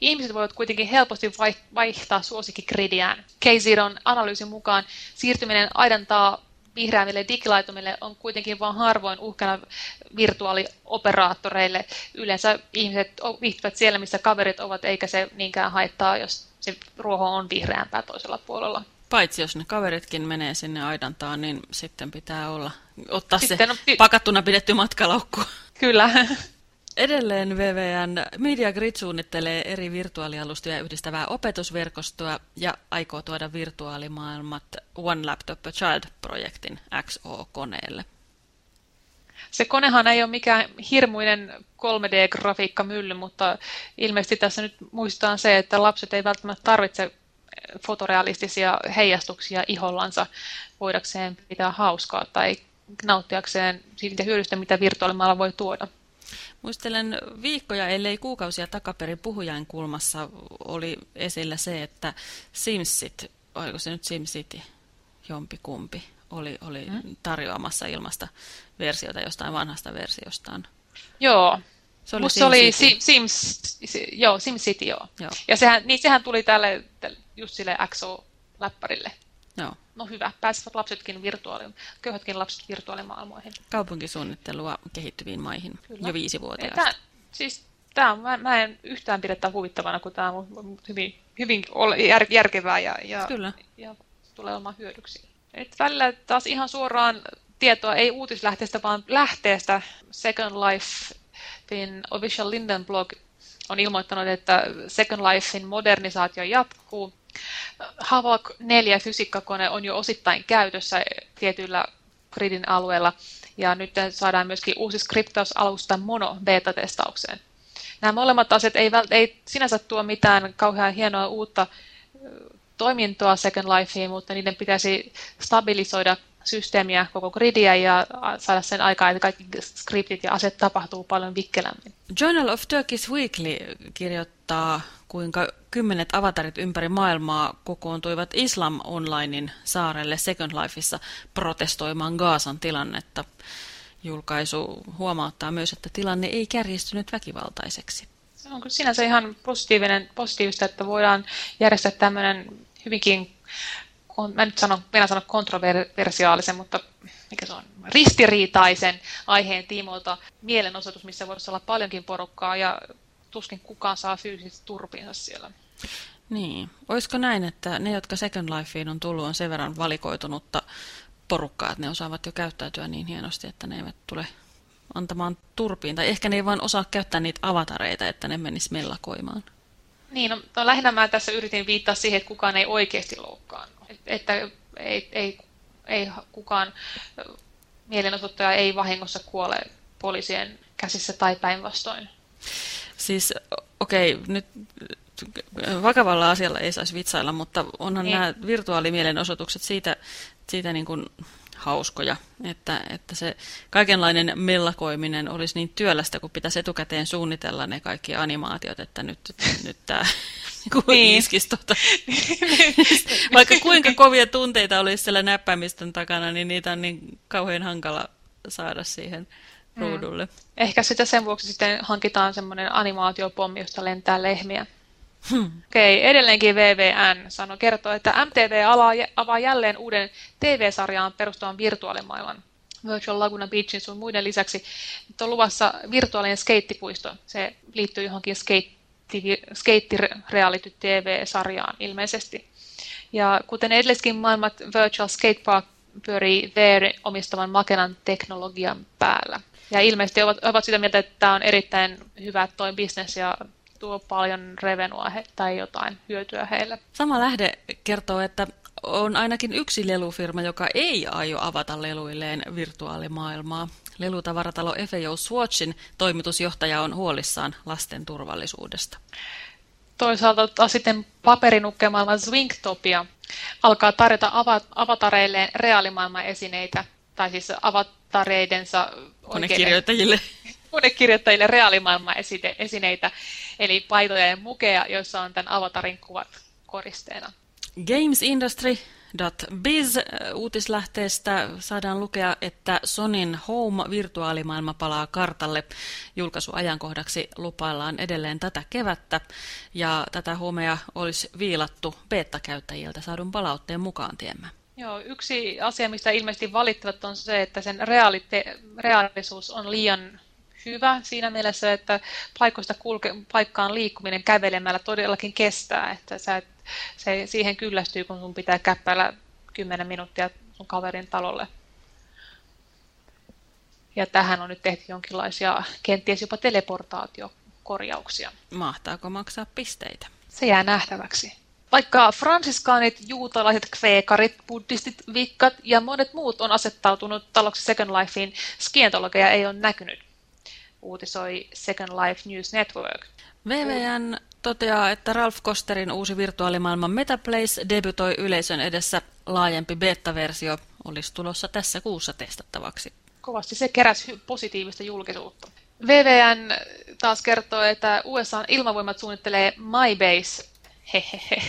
ihmiset voivat kuitenkin helposti vaihtaa suosikkigridiään. K-Zeron analyysin mukaan siirtyminen aidantaa vihreämmille digilaitumille on kuitenkin vain harvoin uhkana virtuaalioperaattoreille. Yleensä ihmiset viihtyvät siellä, missä kaverit ovat, eikä se niinkään haittaa, jos se ruoho on vihreämpää toisella puolella. Paitsi jos ne kaveritkin menee sinne aidantaan, niin sitten pitää olla ottaa sitten se on... pakattuna pidetty matkalaukku. Kyllä. [LAUGHS] Edelleen VVN Media Grid suunnittelee eri virtuaalialustoja yhdistävää opetusverkostoa ja aikoo tuoda virtuaalimaailmat One Laptop a Child-projektin XO-koneelle. Se konehan ei ole mikään hirmuinen 3D-grafiikkamylly, mutta ilmeisesti tässä nyt muistetaan se, että lapset ei välttämättä tarvitse fotorealistisia heijastuksia ihollansa voidakseen pitää hauskaa tai nauttiakseen siitä hyödystä, mitä virtuaalimaailma voi tuoda. Muistelen viikkoja, ellei kuukausia takaperin puhujain kulmassa oli esillä se, että Simsit, oliko se nyt SimCity, jompikumpi, oli, oli hmm? tarjoamassa ilmasta versiota jostain vanhasta versiostaan. Joo. Se oli, Musta oli Sims, joo, SimCity, joo. joo. Ja sehän, niin sehän tuli tälle, just sille XO-läppärille. Joo. No hyvä, pääsevät lapsetkin virtuaali, köyhätkin lapset virtuaalimaailmoihin. Kaupunkisuunnittelua kehittyviin maihin Kyllä. jo viisivuotiaasta. Tämä, siis tämä on, mä, mä en yhtään pidä huvittavana, kun tämä on hyvin, hyvin jär, järkevää ja, ja, Kyllä. ja tulee olemaan hyödyksi. Et välillä taas ihan suoraan tietoa, ei uutislähteestä, vaan lähteestä Second Lifein Official Linden blog on ilmoittanut, että Second Lifein modernisaatio jatkuu Havok 4 fysiikkakone on jo osittain käytössä tietyillä gridin alueella ja nyt saadaan myöskin uusi skriptausalusta Mono beta-testaukseen. Nämä molemmat asiat ei, ei sinänsä tuo mitään kauhean hienoa uutta toimintoa Second Lifeen, mutta niiden pitäisi stabilisoida systeemiä, koko gridiä ja saada sen aikaa, että kaikki skriptit ja aset tapahtuu paljon vikkelämmin. Journal of Turkish Weekly kirjoittaa, kuinka kymmenet avatarit ympäri maailmaa kokoontuivat Islam Onlinein saarelle Second Lifeissa protestoimaan Gaasan tilannetta. Julkaisu huomauttaa myös, että tilanne ei kärjistynyt väkivaltaiseksi. Se on sinänsä ihan positiivinen, positiivista, että voidaan järjestää tämmöinen hyvinkin mä nyt sanon, minä sanon kontroversiaalisen, mutta mikä se on, ristiriitaisen aiheen tiimoilta mielenosoitus, missä voisi olla paljonkin porukkaa ja tuskin kukaan saa fyysisesti turpiinsa siellä. Niin. Olisiko näin, että ne, jotka Second Lifeen on tullut, on sen verran valikoitunutta porukkaa, että ne osaavat jo käyttäytyä niin hienosti, että ne eivät tule antamaan turpiin. Tai ehkä ne ei vaan osaa käyttää niitä avatareita, että ne menis mellakoimaan. Niin, no, no lähinnä mä tässä yritin viittaa siihen, että kukaan ei oikeasti loukkaannut että ei, ei, ei kukaan mielenosoittaja ei vahingossa kuole poliisien käsissä tai päinvastoin. Siis okei, okay, nyt vakavalla asialla ei saisi vitsailla, mutta onhan niin. nämä virtuaalimielenosoitukset siitä, siitä niin kuin hauskoja, että, että se kaikenlainen mellakoiminen olisi niin työlästä, kun pitäisi etukäteen suunnitella ne kaikki animaatiot, että nyt, nyt tämä [LAUGHS] niin. iskisi tuota. [LAUGHS] Vaikka kuinka kovia tunteita olisi siellä näppäimistön takana, niin niitä on niin kauhean hankala saada siihen. Ruudulle. Mm. Ehkä sitä sen vuoksi sitten hankitaan semmoinen animaatiopommi, josta lentää lehmiä. Hmm. Okei, okay, edelleenkin VVN sanoi, kertoo, että MTV avaa jälleen uuden TV-sarjaan perustuvan virtuaalimaailman. Virtual Laguna Beachin sun muiden lisäksi. Nyt on luvassa virtuaalinen skeittipuisto. Se liittyy johonkin skate reality TV-sarjaan ilmeisesti. Ja kuten edelliskin maailmat Virtual Skate Park pyörii VR omistavan Makenan teknologian päällä. Ja ilmeisesti ovat, ovat sitä mieltä, että tämä on erittäin hyvä toi bisnes ja tuo paljon revenua he, tai jotain hyötyä heille. Sama lähde kertoo, että on ainakin yksi lelufirma, joka ei aio avata leluilleen virtuaalimaailmaa. Lelutavaratalo FAO Swatchin toimitusjohtaja on huolissaan lasten turvallisuudesta. Toisaalta sitten paperinukkemaailman Zwingtopia alkaa tarjota avatareilleen reaalimaailman esineitä, tai siis avatareidensa konekirjoittajille. konekirjoittajille [LAUGHS] reaalimaailman esineitä, eli paitoja ja mukeja, joissa on tämän avatarin kuvat koristeena. Games Industry Biz uutislähteestä saadaan lukea, että Sonin Home-virtuaalimaailma palaa kartalle. Julkaisuajankohdaksi lupaillaan edelleen tätä kevättä, ja tätä homea olisi viilattu beta-käyttäjiltä saadun palautteen mukaan tiemmä. Joo, yksi asia, mistä ilmeisesti valittavat, on se, että sen realite- reaalisuus on liian hyvä siinä mielessä, että paikoista kulke, paikkaan liikkuminen kävelemällä todellakin kestää, että sä et, se, siihen kyllästyy, kun sun pitää käppäillä 10 minuuttia sun kaverin talolle. Ja tähän on nyt tehty jonkinlaisia, kenties jopa teleportaatiokorjauksia. Mahtaako maksaa pisteitä? Se jää nähtäväksi. Vaikka fransiskaanit, juutalaiset, kveekarit, buddhistit, vikkat ja monet muut on asettautunut taloksi Second Lifein, skientologeja ei ole näkynyt uutisoi Second Life News Network. VVN toteaa, että Ralph Kosterin uusi virtuaalimaailman Metaplace debytoi yleisön edessä laajempi beta-versio olisi tulossa tässä kuussa testattavaksi. Kovasti se keräsi positiivista julkisuutta. VVN taas kertoo, että USA ilmavoimat suunnittelee MyBase hehehe,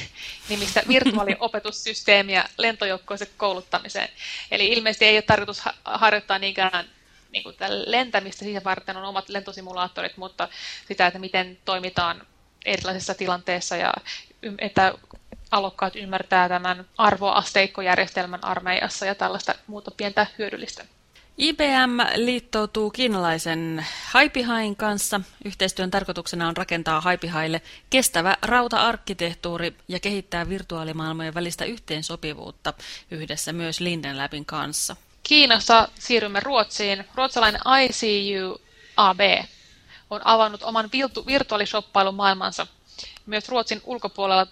nimistä virtuaaliopetussysteemiä lentojoukkoisen kouluttamiseen. Eli ilmeisesti ei ole tarkoitus harjoittaa niinkään niin kuin lentämistä siihen varten on omat lentosimulaattorit, mutta sitä, että miten toimitaan erilaisissa tilanteissa ja että alokkaat ymmärtää tämän arvoasteikkojärjestelmän armeijassa ja tällaista muuta pientä hyödyllistä. IBM liittoutuu kiinalaisen Haipihain kanssa. Yhteistyön tarkoituksena on rakentaa Haipihaille kestävä rauta-arkkitehtuuri ja kehittää virtuaalimaailmojen välistä yhteensopivuutta yhdessä myös Lindenlabin kanssa. Kiinassa siirrymme Ruotsiin. Ruotsalainen ICU AB on avannut oman virtuaalisoppailun maailmansa myös Ruotsin ulkopuolella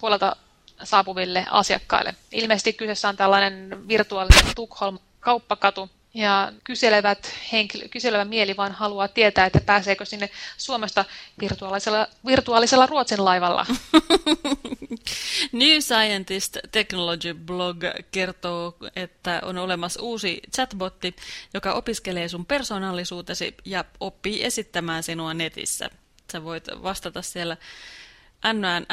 puolelta saapuville asiakkaille. Ilmeisesti kyseessä on tällainen virtuaalinen Tukholm kauppakatu, ja kyselevät henkilö, kyselevä mieli vaan haluaa tietää, että pääseekö sinne Suomesta virtuaalisella, virtuaalisella Ruotsin laivalla. [LAUGHS] New Scientist Technology Blog kertoo, että on olemassa uusi chatbotti, joka opiskelee sun persoonallisuutesi ja oppii esittämään sinua netissä. Sä voit vastata siellä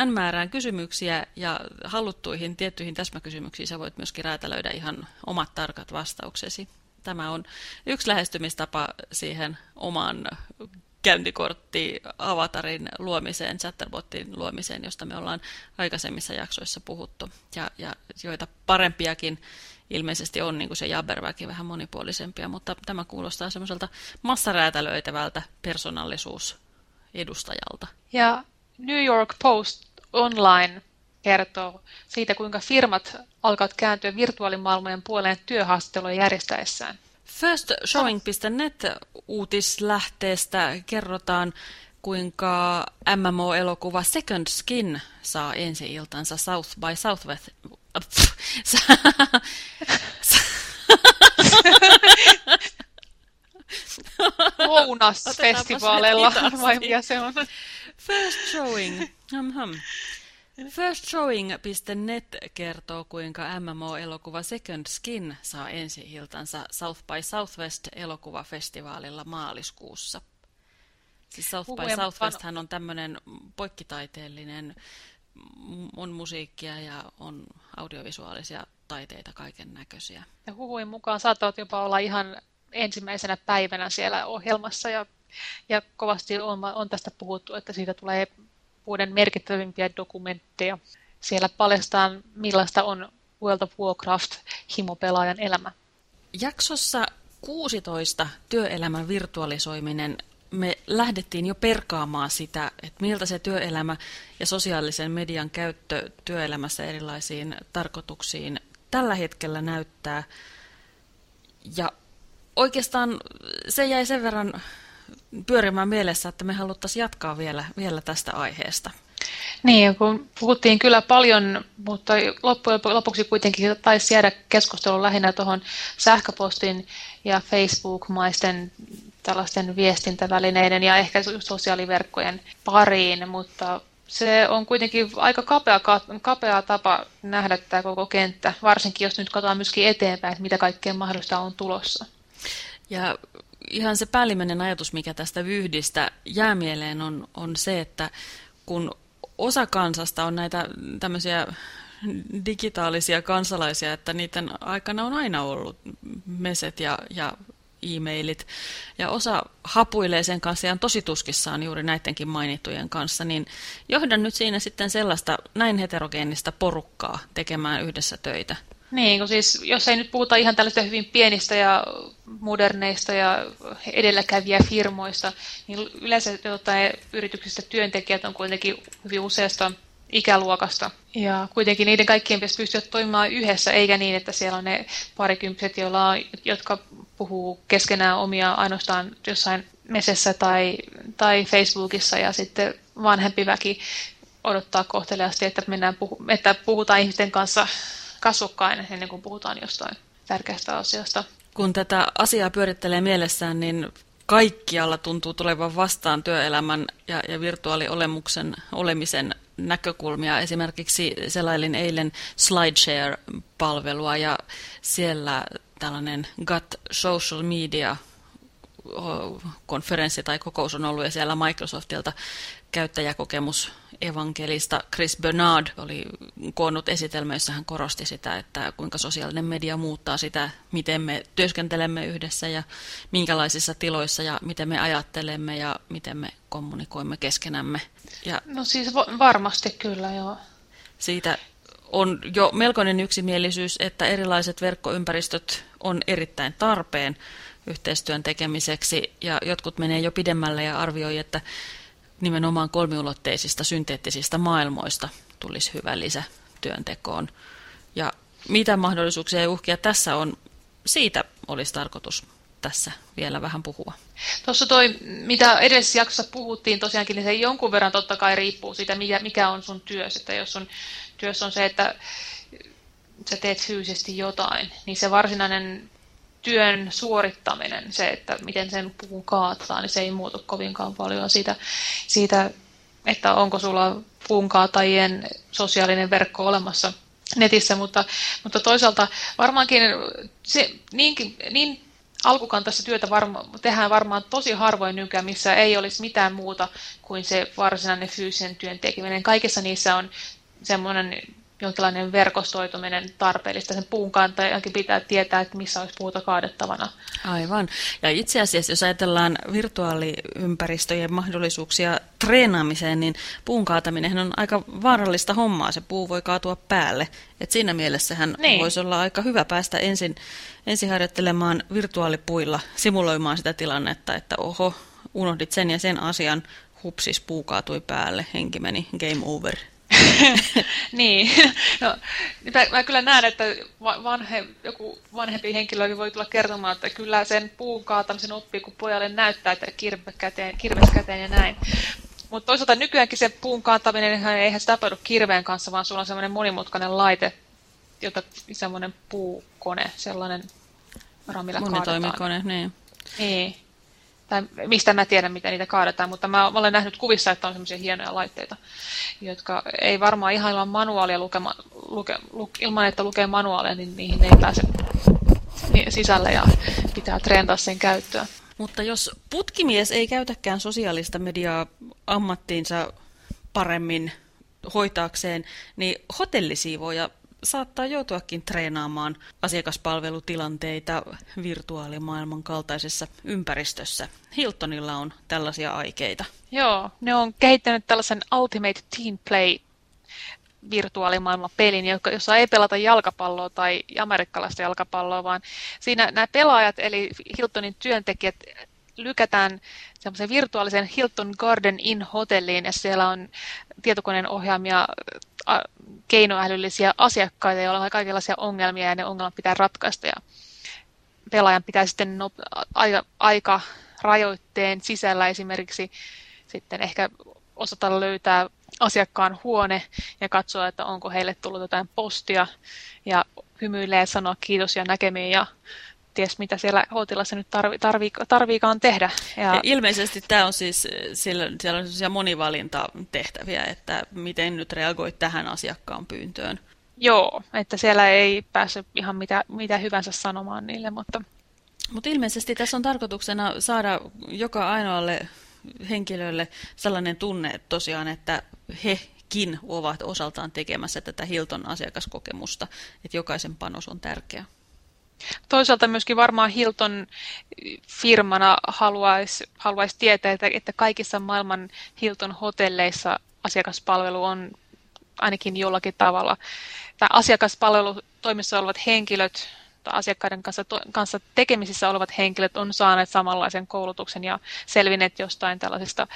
n määrään kysymyksiä ja haluttuihin tiettyihin täsmäkysymyksiin sä voit myöskin räätälöidä ihan omat tarkat vastauksesi. Tämä on yksi lähestymistapa siihen oman käyntikortti-avatarin luomiseen, chatterbotin luomiseen, josta me ollaan aikaisemmissa jaksoissa puhuttu, ja, ja joita parempiakin ilmeisesti on, niin kuin se Jabberväki vähän monipuolisempia, mutta tämä kuulostaa semmoiselta massaräätälöitävältä persoonallisuusedustajalta. Ja New York Post Online kertoo siitä, kuinka firmat alkavat kääntyä virtuaalimaailmojen puoleen työhaastatteluja järjestäessään. Firstshowing.net uutislähteestä kerrotaan, kuinka MMO-elokuva Second Skin saa ensi iltansa South by Southwest. Lounasfestivaaleilla, vai mikä se on? First Showing. Hum, hum. Firstshowing.net kertoo, kuinka MMO-elokuva Second Skin saa ensi-iltansa South by Southwest elokuvafestivaalilla maaliskuussa. Siis South by Southwest hän on tämmöinen poikkitaiteellinen, on musiikkia ja on audiovisuaalisia taiteita kaiken näköisiä. Ja huhuin mukaan saattavat jopa olla ihan ensimmäisenä päivänä siellä ohjelmassa ja, ja kovasti on, on tästä puhuttu, että siitä tulee vuoden merkittävimpiä dokumentteja. Siellä paljastaan, millaista on World of Warcraft himopelaajan elämä. Jaksossa 16 työelämän virtualisoiminen me lähdettiin jo perkaamaan sitä, että miltä se työelämä ja sosiaalisen median käyttö työelämässä erilaisiin tarkoituksiin tällä hetkellä näyttää. Ja oikeastaan se jäi sen verran pyörimään mielessä, että me haluttaisiin jatkaa vielä, vielä tästä aiheesta. Niin, kun puhuttiin kyllä paljon, mutta loppujen lopuksi kuitenkin taisi jäädä keskustelu lähinnä tuohon sähköpostin ja Facebook-maisten tällaisten viestintävälineiden ja ehkä sosiaaliverkkojen pariin, mutta se on kuitenkin aika kapea, kapea tapa nähdä tämä koko kenttä, varsinkin jos nyt katsotaan myöskin eteenpäin, että mitä kaikkea mahdollista on tulossa. Ja ihan se päällimmäinen ajatus, mikä tästä vyhdistä jää mieleen, on, on se, että kun osa kansasta on näitä tämmöisiä digitaalisia kansalaisia, että niiden aikana on aina ollut meset ja, ja e-mailit, ja osa hapuilee sen kanssa ja on tosi tuskissaan juuri näidenkin mainittujen kanssa, niin johdan nyt siinä sitten sellaista näin heterogeenista porukkaa tekemään yhdessä töitä. Niin, kun siis jos ei nyt puhuta ihan tällaista hyvin pienistä ja moderneista ja edelläkäviä firmoista, niin yleensä jotain yrityksistä työntekijät on kuitenkin hyvin useasta ikäluokasta. Ja kuitenkin niiden kaikkien pitäisi pystyä toimimaan yhdessä, eikä niin, että siellä on ne parikymppiset, joilla on, jotka puhuu keskenään omia ainoastaan jossain mesessä tai, tai Facebookissa ja sitten vanhempi väki odottaa kohteliaasti, että, mennään puhu, että puhutaan ihmisten kanssa kasvokkain ennen kuin puhutaan jostain tärkeästä asiasta. Kun tätä asiaa pyörittelee mielessään, niin kaikkialla tuntuu tulevan vastaan työelämän ja, ja virtuaaliolemuksen olemisen näkökulmia. Esimerkiksi selailin eilen SlideShare-palvelua ja siellä tällainen GAT Social Media konferenssi tai kokous on ollut ja siellä Microsoftilta käyttäjäkokemus evankelista Chris Bernard oli koonnut esitelmä, jossa hän korosti sitä, että kuinka sosiaalinen media muuttaa sitä, miten me työskentelemme yhdessä ja minkälaisissa tiloissa ja miten me ajattelemme ja miten me kommunikoimme keskenämme. Ja no siis varmasti kyllä, joo. Siitä on jo melkoinen yksimielisyys, että erilaiset verkkoympäristöt on erittäin tarpeen yhteistyön tekemiseksi ja jotkut menee jo pidemmälle ja arvioi, että nimenomaan kolmiulotteisista synteettisistä maailmoista tulisi hyvä lisä työntekoon. Ja mitä mahdollisuuksia ja uhkia tässä on, siitä olisi tarkoitus tässä vielä vähän puhua. Tuossa toi, mitä edellisessä jaksossa puhuttiin tosiaankin, niin se jonkun verran totta kai riippuu siitä, mikä on sun työs. Että jos sun työs on se, että sä teet fyysisesti jotain, niin se varsinainen työn suorittaminen, se, että miten sen puun kaataa, niin se ei muutu kovinkaan paljon siitä, siitä että onko sulla puun kaatajien sosiaalinen verkko olemassa netissä, mutta, mutta toisaalta varmaankin se, niinkin, niin alkukantaista työtä varma, tehdään varmaan tosi harvoin nykyään, missä ei olisi mitään muuta kuin se varsinainen fyysinen työn tekeminen. Kaikessa niissä on semmoinen jonkinlainen verkostoituminen tarpeellista. Sen puun kantajankin pitää tietää, että missä olisi puuta kaadettavana. Aivan. Ja itse asiassa, jos ajatellaan virtuaaliympäristöjen mahdollisuuksia treenaamiseen, niin puun kaataminen on aika vaarallista hommaa. Se puu voi kaatua päälle. Et siinä mielessähän niin. voisi olla aika hyvä päästä ensin, ensin harjoittelemaan virtuaalipuilla, simuloimaan sitä tilannetta, että oho, unohdit sen ja sen asian, hupsis, puu kaatui päälle, henki meni, game over. Niin, [LAUGHS] no, mä, mä kyllä näen, että vanhe, joku vanhempi henkilö voi tulla kertomaan, että kyllä sen puun kaatamisen oppii, kun pojalle näyttää, että kirves käteen, kirves käteen ja näin. Mutta toisaalta nykyäänkin se puun kaataminen, eihän sitä tapahdu kirveen kanssa, vaan sulla on semmoinen monimutkainen laite, jota semmoinen puukone, sellainen millä Monitoimikone, niin. Niin tai mistä mä tiedän, miten niitä kaadetaan, mutta mä, olen nähnyt kuvissa, että on semmoisia hienoja laitteita, jotka ei varmaan ihan ilman manuaalia lukema, luke, lu, ilman, että lukee manuaalia, niin niihin ei pääse sisälle ja pitää treenata sen käyttöä. Mutta jos putkimies ei käytäkään sosiaalista mediaa ammattiinsa paremmin hoitaakseen, niin hotellisiivoja saattaa joutuakin treenaamaan asiakaspalvelutilanteita virtuaalimaailman kaltaisessa ympäristössä. Hiltonilla on tällaisia aikeita. Joo, ne on kehittänyt tällaisen Ultimate Team Play virtuaalimaailman pelin, jossa ei pelata jalkapalloa tai amerikkalaista jalkapalloa, vaan siinä nämä pelaajat, eli Hiltonin työntekijät, lykätään semmoisen virtuaalisen Hilton Garden Inn hotelliin, ja siellä on tietokoneen ohjaamia keinoälyllisiä asiakkaita, joilla on kaikenlaisia ongelmia ja ne ongelmat pitää ratkaista. Ja pelaajan pitää sitten aika, aika rajoitteen sisällä esimerkiksi sitten ehkä osata löytää asiakkaan huone ja katsoa, että onko heille tullut jotain postia ja hymyilee ja sanoa kiitos ja näkemiin ja ties mitä siellä hotelassa nyt tarvi, tarvii, tarviikaan tehdä. Ja... Ja ilmeisesti tämä on siis, siellä, siellä on monivalintatehtäviä, että miten nyt reagoit tähän asiakkaan pyyntöön. Joo, että siellä ei pääse ihan mitä, mitä hyvänsä sanomaan niille, mutta... Mutta ilmeisesti tässä on tarkoituksena saada joka ainoalle henkilölle sellainen tunne tosiaan, että hekin ovat osaltaan tekemässä tätä Hilton asiakaskokemusta, että jokaisen panos on tärkeä. Toisaalta myöskin varmaan Hilton firmana haluaisi, haluaisi tietää, että, että kaikissa maailman Hilton hotelleissa asiakaspalvelu on ainakin jollakin tavalla. Tämä asiakaspalvelutoimissa olevat henkilöt tai asiakkaiden kanssa, to, kanssa tekemisissä olevat henkilöt on saaneet samanlaisen koulutuksen ja selvinneet jostain tällaisesta,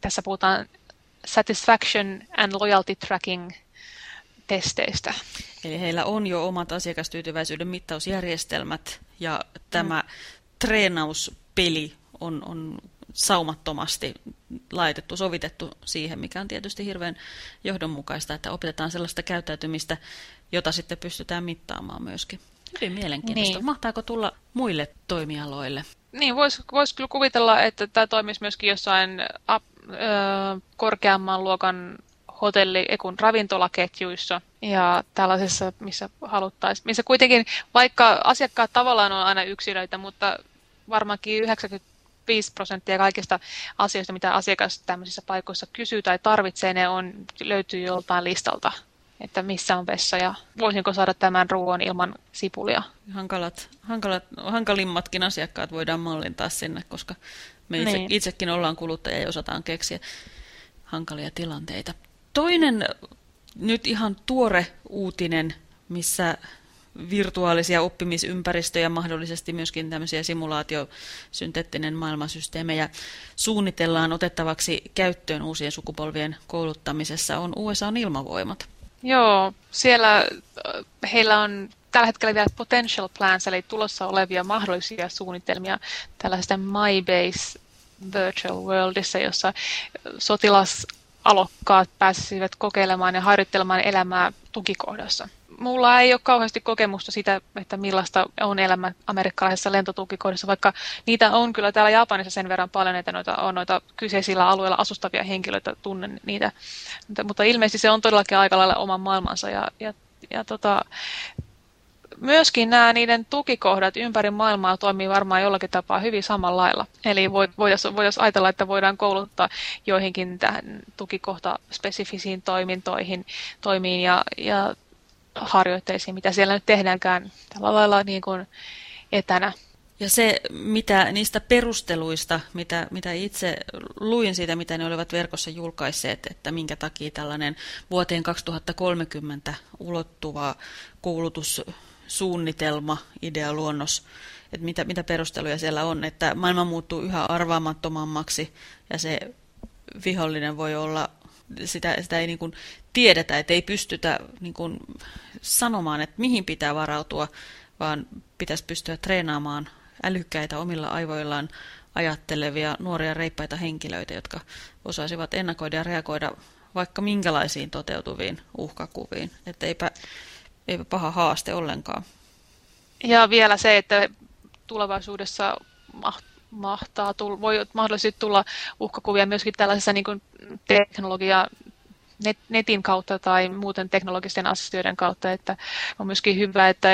tässä puhutaan satisfaction and loyalty tracking testeistä. Eli heillä on jo omat asiakastyytyväisyyden mittausjärjestelmät ja tämä mm. treenauspeli on, on saumattomasti laitettu, sovitettu siihen, mikä on tietysti hirveän johdonmukaista, että opetetaan sellaista käyttäytymistä, jota sitten pystytään mittaamaan myöskin. Hyvin mielenkiintoista. Niin. Mahtaako tulla muille toimialoille? Niin, voisi vois kyllä kuvitella, että tämä toimisi myöskin jossain ap, ö, korkeamman luokan hotelli- ekun ravintolaketjuissa ja tällaisessa, missä haluttaisiin, missä kuitenkin, vaikka asiakkaat tavallaan on aina yksilöitä, mutta varmaankin 95 prosenttia kaikista asioista, mitä asiakas tämmöisissä paikoissa kysyy tai tarvitsee, ne on, löytyy joltain listalta että missä on vessa ja voisinko saada tämän ruoan ilman sipulia. Hankalat, hankalat, hankalimmatkin asiakkaat voidaan mallintaa sinne, koska me itse, niin. itsekin ollaan kuluttajia ja osataan keksiä hankalia tilanteita. Toinen nyt ihan tuore uutinen, missä virtuaalisia oppimisympäristöjä, mahdollisesti myöskin tämmöisiä simulaatiosynteettinen maailmansysteemejä suunnitellaan otettavaksi käyttöön uusien sukupolvien kouluttamisessa, on USAn ilmavoimat. Joo, siellä äh, heillä on tällä hetkellä vielä potential plans, eli tulossa olevia mahdollisia suunnitelmia tällaisesta MyBase Virtual Worldissa, jossa sotilasalokkaat pääsisivät kokeilemaan ja harjoittelemaan elämää tukikohdassa mulla ei ole kauheasti kokemusta sitä, että millaista on elämä amerikkalaisessa lentotukikohdissa, vaikka niitä on kyllä täällä Japanissa sen verran paljon, että noita, on noita kyseisillä alueilla asustavia henkilöitä, tunnen niitä. Mutta, mutta ilmeisesti se on todellakin aika lailla oman maailmansa ja, ja, ja tota, myöskin nämä niiden tukikohdat ympäri maailmaa toimii varmaan jollakin tapaa hyvin samalla lailla. Eli voitaisiin voitais ajatella, että voidaan kouluttaa joihinkin tähän tukikohta spesifisiin toimintoihin, toimiin ja, ja harjoitteisiin, mitä siellä nyt tehdäänkään tällä lailla niin kuin etänä. Ja se, mitä niistä perusteluista, mitä, mitä itse luin siitä, mitä ne olivat verkossa julkaisseet, että minkä takia tällainen vuoteen 2030 ulottuva koulutussuunnitelma, idealuonnos, että mitä, mitä perusteluja siellä on, että maailma muuttuu yhä arvaamattomammaksi ja se vihollinen voi olla, sitä, sitä ei niin kuin tiedetä, että ei pystytä niin kuin sanomaan, että mihin pitää varautua, vaan pitäisi pystyä treenaamaan älykkäitä omilla aivoillaan ajattelevia nuoria reippaita henkilöitä, jotka osaisivat ennakoida ja reagoida vaikka minkälaisiin toteutuviin uhkakuviin. Että eipä, eipä paha haaste ollenkaan. Ja vielä se, että tulevaisuudessa mahtaa, voi mahdollisesti tulla uhkakuvia myöskin tällaisessa niin kuin teknologia net, netin kautta tai muuten teknologisten asioiden kautta, että on myöskin hyvä, että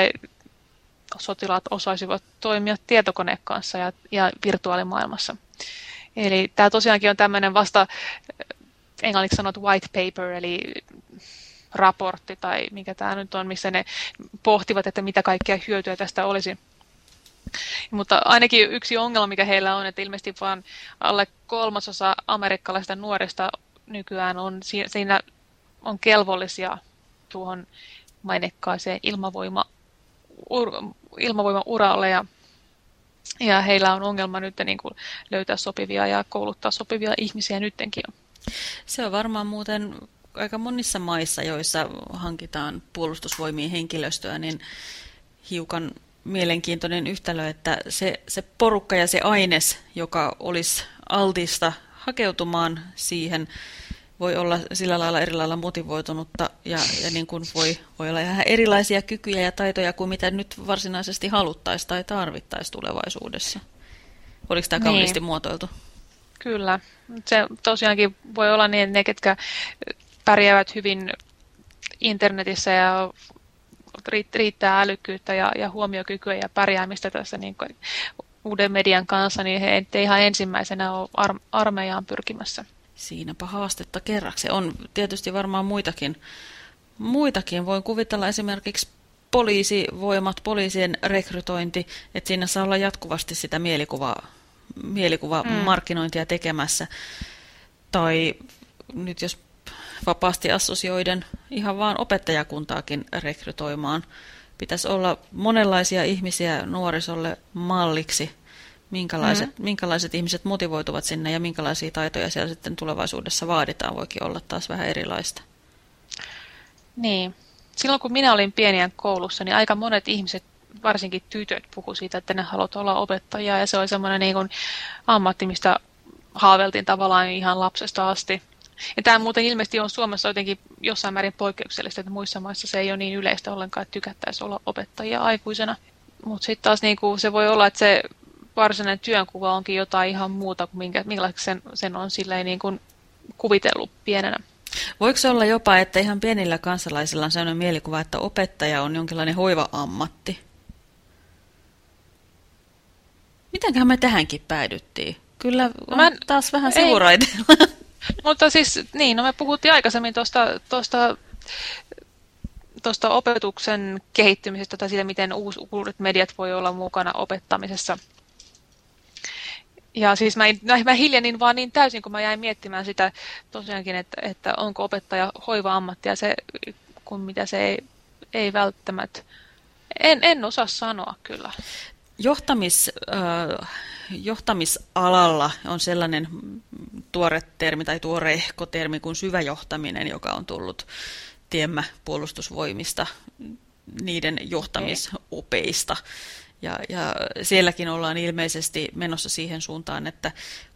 sotilaat osaisivat toimia tietokoneen kanssa ja, ja virtuaalimaailmassa. Eli tämä tosiaankin on tämmöinen vasta englanniksi sanot white paper, eli raportti tai mikä tämä nyt on, missä ne pohtivat, että mitä kaikkea hyötyä tästä olisi. Mutta ainakin yksi ongelma, mikä heillä on, että ilmeisesti vain alle kolmasosa amerikkalaisista nuorista nykyään on, siinä on kelvollisia tuohon mainekkaaseen ilmavoima, ur, ilmavoimauralle ja, ja heillä on ongelma nyt niin kuin löytää sopivia ja kouluttaa sopivia ihmisiä nyttenkin. Se on varmaan muuten aika monissa maissa, joissa hankitaan puolustusvoimien henkilöstöä, niin hiukan mielenkiintoinen yhtälö, että se, se porukka ja se aines, joka olisi altista hakeutumaan siihen, voi olla sillä lailla eri lailla motivoitunutta ja, ja niin kuin voi, voi olla ihan erilaisia kykyjä ja taitoja kuin mitä nyt varsinaisesti haluttaisiin tai tarvittaisiin tulevaisuudessa. Oliko tämä kauniisti niin. muotoiltu? Kyllä. Se tosiaankin voi olla niin, että ne, ketkä pärjäävät hyvin internetissä ja riittää älykkyyttä ja, ja huomiokykyä ja pärjäämistä tässä niin kuin uuden median kanssa, niin he ei ihan ensimmäisenä ole ar armeijaan pyrkimässä. Siinäpä haastetta kerraksi. On tietysti varmaan muitakin. Muitakin. Voin kuvitella esimerkiksi poliisivoimat, poliisien rekrytointi, että siinä saa olla jatkuvasti sitä mielikuvaa, mielikuva mm. markkinointia tekemässä. Tai nyt jos vapaasti assosioiden ihan vaan opettajakuntaakin rekrytoimaan. Pitäisi olla monenlaisia ihmisiä nuorisolle malliksi, minkälaiset, mm. minkälaiset ihmiset motivoituvat sinne ja minkälaisia taitoja siellä sitten tulevaisuudessa vaaditaan, voikin olla taas vähän erilaista. Niin. Silloin kun minä olin pieniä koulussa, niin aika monet ihmiset, varsinkin tytöt, puhu siitä, että ne haluavat olla opettajia ja se oli semmoinen niin kuin ammatti, mistä haaveltiin tavallaan ihan lapsesta asti. Ja tämä muuten ilmeisesti on Suomessa jotenkin jossain määrin poikkeuksellista, että muissa maissa se ei ole niin yleistä ollenkaan, että tykättäisi olla opettajia aikuisena. Mutta sitten taas niinku, se voi olla, että se varsinainen työnkuva onkin jotain ihan muuta kuin minkä, minkälaiseksi sen, sen on silleen niin kuin kuvitellut pienenä. Voiko se olla jopa, että ihan pienillä kansalaisilla on sellainen mielikuva, että opettaja on jonkinlainen hoiva-ammatti? Mitenköhän me tähänkin päädyttiin? Kyllä no mä, taas vähän sivuraiteilla. Mutta siis, niin, no me puhuttiin aikaisemmin tuosta tuosta tuosta opetuksen kehittymisestä tai siitä, miten uudet mediat voi olla mukana opettamisessa. Ja siis mä, mä hiljenin vaan niin täysin, kun mä jäin miettimään sitä tosiaankin, että, että onko opettaja hoiva-ammattia se, kun mitä se ei, ei välttämättä. En, en osaa sanoa kyllä. Johtamis, johtamisalalla on sellainen tuore termi tai tuorehko termi kuin syväjohtaminen, joka on tullut tiemmä puolustusvoimista niiden johtamisopeista. Ja, ja sielläkin ollaan ilmeisesti menossa siihen suuntaan, että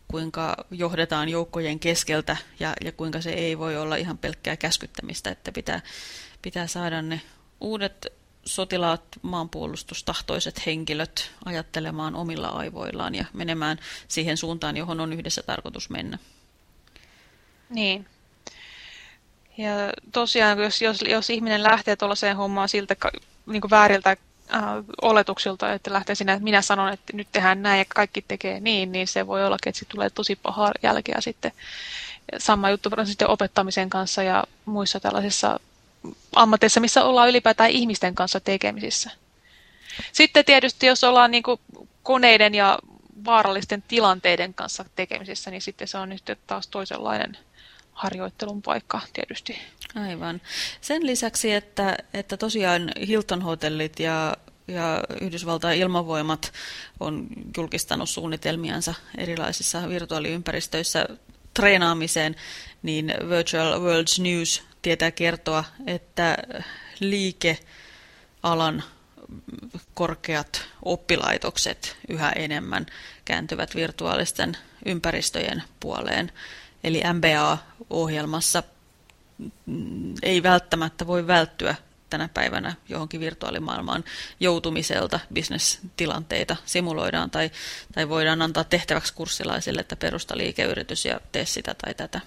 kuinka johdetaan joukkojen keskeltä ja, ja kuinka se ei voi olla ihan pelkkää käskyttämistä, että pitää, pitää saada ne uudet sotilaat, maanpuolustustahtoiset henkilöt ajattelemaan omilla aivoillaan ja menemään siihen suuntaan, johon on yhdessä tarkoitus mennä. Niin. Ja tosiaan, jos, jos, jos ihminen lähtee tuollaiseen hommaan siltä niin kuin vääriltä äh, oletuksilta, että lähtee sinne, että minä sanon, että nyt tehdään näin ja kaikki tekee niin, niin se voi olla, että sitten tulee tosi pahaa jälkeä sitten. Sama juttu sitten opettamisen kanssa ja muissa tällaisissa ammateissa, missä ollaan ylipäätään ihmisten kanssa tekemisissä. Sitten tietysti, jos ollaan niin koneiden ja vaarallisten tilanteiden kanssa tekemisissä, niin sitten se on nyt taas toisenlainen harjoittelun paikka tietysti. Aivan. Sen lisäksi, että, että tosiaan Hilton-hotellit ja, ja Yhdysvaltain ilmavoimat on julkistanut suunnitelmiansa erilaisissa virtuaaliympäristöissä treenaamiseen, niin Virtual Worlds News tietää kertoa, että liikealan korkeat oppilaitokset yhä enemmän kääntyvät virtuaalisten ympäristöjen puoleen. Eli MBA-ohjelmassa ei välttämättä voi välttyä tänä päivänä johonkin virtuaalimaailmaan joutumiselta bisnestilanteita simuloidaan tai, tai voidaan antaa tehtäväksi kurssilaisille, että perusta liikeyritys ja tee sitä tai tätä.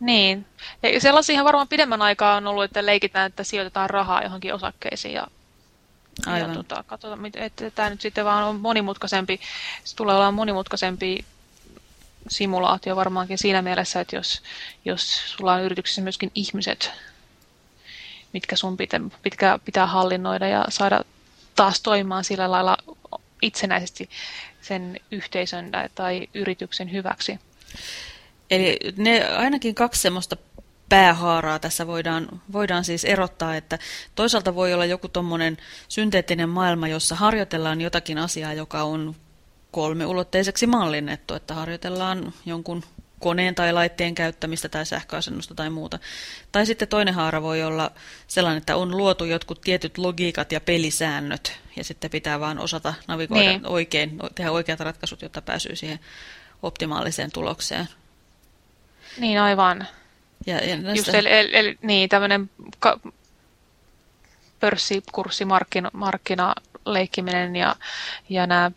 Niin. Ja sellaisia varmaan pidemmän aikaa on ollut, että leikitään, että sijoitetaan rahaa johonkin osakkeisiin ja, Aivan. ja tota, katsotaan, että tämä nyt sitten vaan on monimutkaisempi, se tulee olemaan monimutkaisempi simulaatio varmaankin siinä mielessä, että jos, jos sulla on yrityksessä myöskin ihmiset, mitkä sun pitää, pitää, pitää hallinnoida ja saada taas toimimaan sillä lailla itsenäisesti sen yhteisön tai yrityksen hyväksi. Eli ne ainakin kaksi semmoista päähaaraa tässä voidaan, voidaan siis erottaa, että toisaalta voi olla joku tuommoinen synteettinen maailma, jossa harjoitellaan jotakin asiaa, joka on kolmeulotteiseksi mallinnettu, että harjoitellaan jonkun koneen tai laitteen käyttämistä tai sähköasennusta tai muuta. Tai sitten toinen haara voi olla sellainen, että on luotu jotkut tietyt logiikat ja pelisäännöt, ja sitten pitää vaan osata navigoida niin. oikein, tehdä oikeat ratkaisut, jotta pääsyy siihen optimaaliseen tulokseen. Niin, aivan. Ja, ja näistä... Just eli, eli, eli, niin, tämmöinen ka- pörssikurssi, markkina, markkinaleikkiminen ja, ja nämä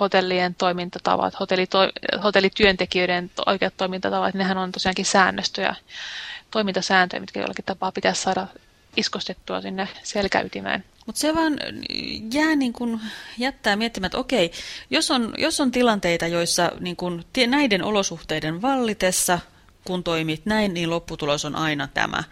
hotellien toimintatavat, hotellito, hotellityöntekijöiden oikeat toimintatavat, nehän on tosiaankin säännöstöjä, toimintasääntöjä, mitkä jollakin tapaa pitäisi saada iskostettua sinne selkäytimeen. Mutta se vaan jää niin kun, jättää miettimään, että okei, jos on, jos on tilanteita, joissa niin kun, näiden olosuhteiden vallitessa, kun toimit näin, niin lopputulos on aina tämä.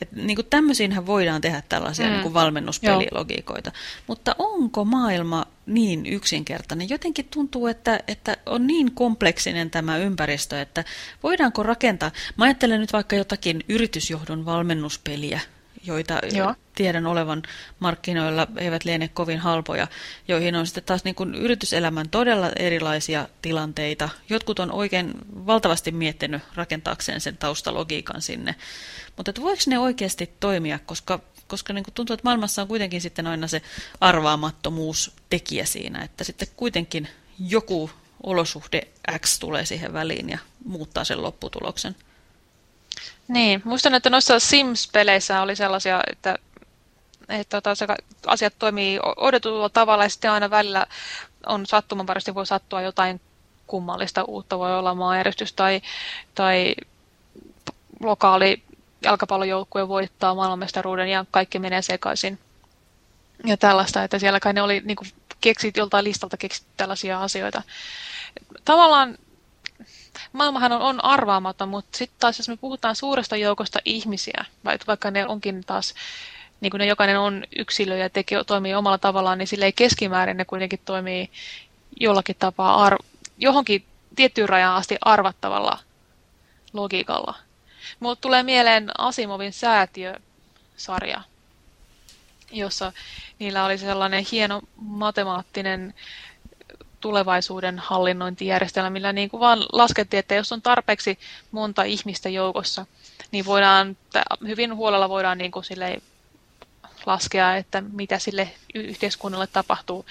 Et, niin kuin tämmöisiinhän voidaan tehdä tällaisia mm. niin kuin valmennuspelilogiikoita. Joo. Mutta onko maailma niin yksinkertainen? Jotenkin tuntuu, että, että on niin kompleksinen tämä ympäristö, että voidaanko rakentaa... Mä ajattelen nyt vaikka jotakin yritysjohdon valmennuspeliä, joita Joo. tiedän olevan markkinoilla, eivät liene kovin halpoja, joihin on sitten taas niin kuin yrityselämän todella erilaisia tilanteita. Jotkut on oikein valtavasti miettinyt rakentaakseen sen taustalogiikan sinne. Mutta voiko ne oikeasti toimia, koska, koska niin kuin tuntuu, että maailmassa on kuitenkin sitten aina se arvaamattomuus tekijä siinä, että sitten kuitenkin joku olosuhde X tulee siihen väliin ja muuttaa sen lopputuloksen. Niin, muistan, että noissa Sims-peleissä oli sellaisia, että, että tota, asiat toimii odotetulla tavalla ja sitten aina välillä on sattumanvaraisesti voi sattua jotain kummallista uutta, voi olla maanjärjestys tai, tai lokaali jalkapallojoukkue voittaa maailmanmestaruuden ja kaikki menee sekaisin. Ja tällaista, että siellä kai ne oli niin kuin keksit joltain listalta keksit tällaisia asioita. Tavallaan maailmahan on, on arvaamaton, mutta sitten taas jos me puhutaan suuresta joukosta ihmisiä, vaikka ne onkin taas, niin kuin ne jokainen on yksilö ja tekee, toimii omalla tavallaan, niin sille ei keskimäärin ne kuitenkin toimii jollakin tapaa johonkin tiettyyn rajaan asti arvattavalla logiikalla. Mulle tulee mieleen Asimovin säätiö-sarja, jossa niillä oli sellainen hieno matemaattinen tulevaisuuden hallinnointijärjestelmä, millä niin kuin vaan laskettiin, että jos on tarpeeksi monta ihmistä joukossa, niin voidaan, hyvin huolella voidaan niin kuin laskea, että mitä sille yhteiskunnalle tapahtuu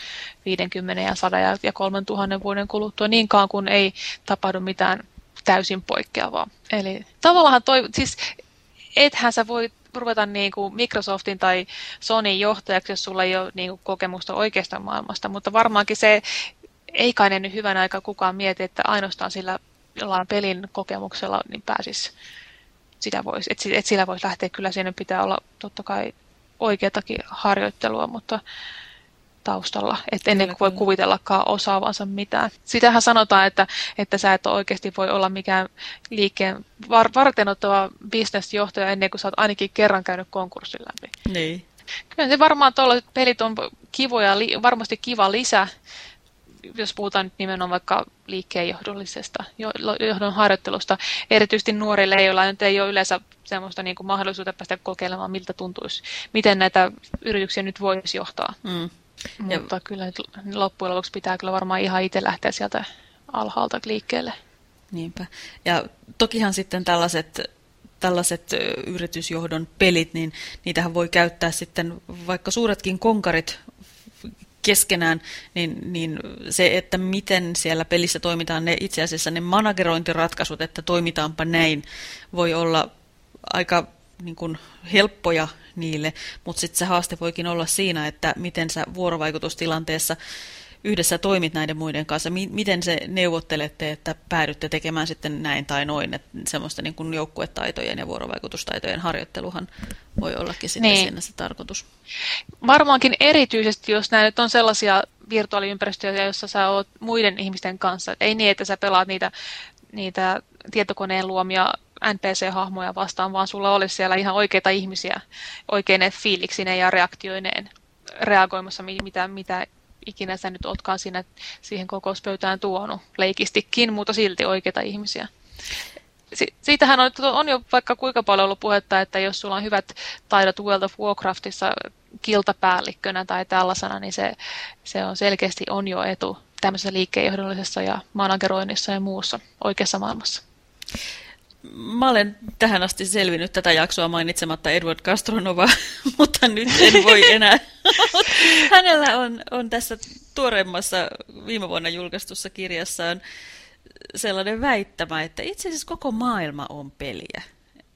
50 ja 100 ja 3000 vuoden kuluttua niinkaan, kun ei tapahdu mitään täysin poikkeavaa. Eli tavallaan toi, siis ethän sä voi ruveta niin kuin Microsoftin tai Sonyin johtajaksi, jos sulla ei ole niin kuin kokemusta oikeasta maailmasta, mutta varmaankin se ei kai nyt hyvän aika kukaan mieti, että ainoastaan sillä jollain pelin kokemuksella niin pääsisi sitä voisi, että, että sillä voisi lähteä, kyllä siinä pitää olla totta kai oikeatakin harjoittelua, mutta taustalla, että ennen kuin voi kuvitellakaan osaavansa mitään. Sitähän sanotaan, että, että sä et oikeasti voi olla mikään liikkeen var, vartenottava bisnesjohtaja ennen kuin sä oot ainakin kerran käynyt konkurssin läpi. Niin. Kyllä se varmaan tuollaiset pelit on kivoja, varmasti kiva lisä, jos puhutaan nyt nimenomaan vaikka liikkeenjohdollisesta johdon harjoittelusta, erityisesti nuorille, joilla nyt ei ole yleensä semmoista niin kuin mahdollisuutta päästä kokeilemaan, miltä tuntuisi, miten näitä yrityksiä nyt voisi johtaa. Mm. Mutta ja... kyllä loppujen lopuksi pitää kyllä varmaan ihan itse lähteä sieltä alhaalta liikkeelle. Niinpä. Ja tokihan sitten tällaiset tällaiset yritysjohdon pelit, niin niitähän voi käyttää sitten vaikka suuretkin konkarit keskenään, niin, niin se, että miten siellä pelissä toimitaan, ne itse asiassa ne managerointiratkaisut, että toimitaanpa näin, voi olla aika niin kuin, helppoja niille, mutta sitten se haaste voikin olla siinä, että miten sä vuorovaikutustilanteessa yhdessä toimit näiden muiden kanssa, miten se neuvottelette, että päädytte tekemään sitten näin tai noin, että semmoista niin kuin joukkuetaitojen ja vuorovaikutustaitojen harjoitteluhan voi ollakin sitten niin. siinä se tarkoitus. Varmaankin erityisesti, jos nämä nyt on sellaisia virtuaaliympäristöjä, joissa sä oot muiden ihmisten kanssa, ei niin, että sä pelaat niitä, niitä tietokoneen luomia NPC-hahmoja vastaan, vaan sulla olisi siellä ihan oikeita ihmisiä, oikeine fiiliksineen ja reaktioineen reagoimassa, mitä, mitä ikinä sä nyt ootkaan siinä, siihen kokouspöytään tuonut leikistikin, mutta silti oikeita ihmisiä. Si- siitähän on, on jo vaikka kuinka paljon ollut puhetta, että jos sulla on hyvät taidot World of Warcraftissa kiltapäällikkönä tai tällaisena, niin se, se on selkeästi on jo etu tämmöisessä liikkeenjohdollisessa ja manageroinnissa ja muussa oikeassa maailmassa. Mä olen tähän asti selvinnyt tätä jaksoa mainitsematta Edward Castronova, [LAUGHS] mutta nyt en voi enää. [LAUGHS] Hänellä on, on tässä tuoreimmassa viime vuonna julkaistussa kirjassaan sellainen väittämä, että itse asiassa koko maailma on peliä.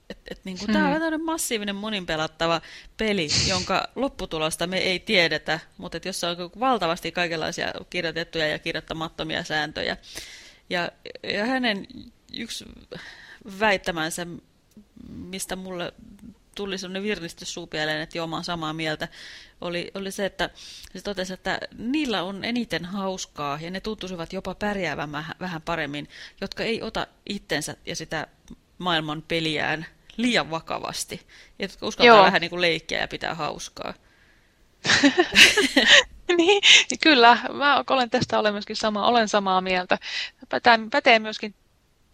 Et, et niin kuin, hmm. Tämä on tämmöinen massiivinen moninpelattava peli, jonka lopputulosta me ei tiedetä, mutta jossa on valtavasti kaikenlaisia kirjoitettuja ja kirjoittamattomia sääntöjä. Ja, ja hänen yksi väittämänsä, mistä mulle tuli sellainen virkistys suupieleen, että joo, mä samaa mieltä, oli, oli se, että se totesi, että niillä on eniten hauskaa ja ne tuntuisivat jopa pärjäävän vähän paremmin, jotka ei ota itsensä ja sitä maailman peliään liian vakavasti. Ja jotka uskaltaa joo. vähän niin kuin leikkiä ja pitää hauskaa. [LAUGHS] niin, kyllä, mä olen tästä olen myöskin sama, olen samaa mieltä. Pätee, pätee myöskin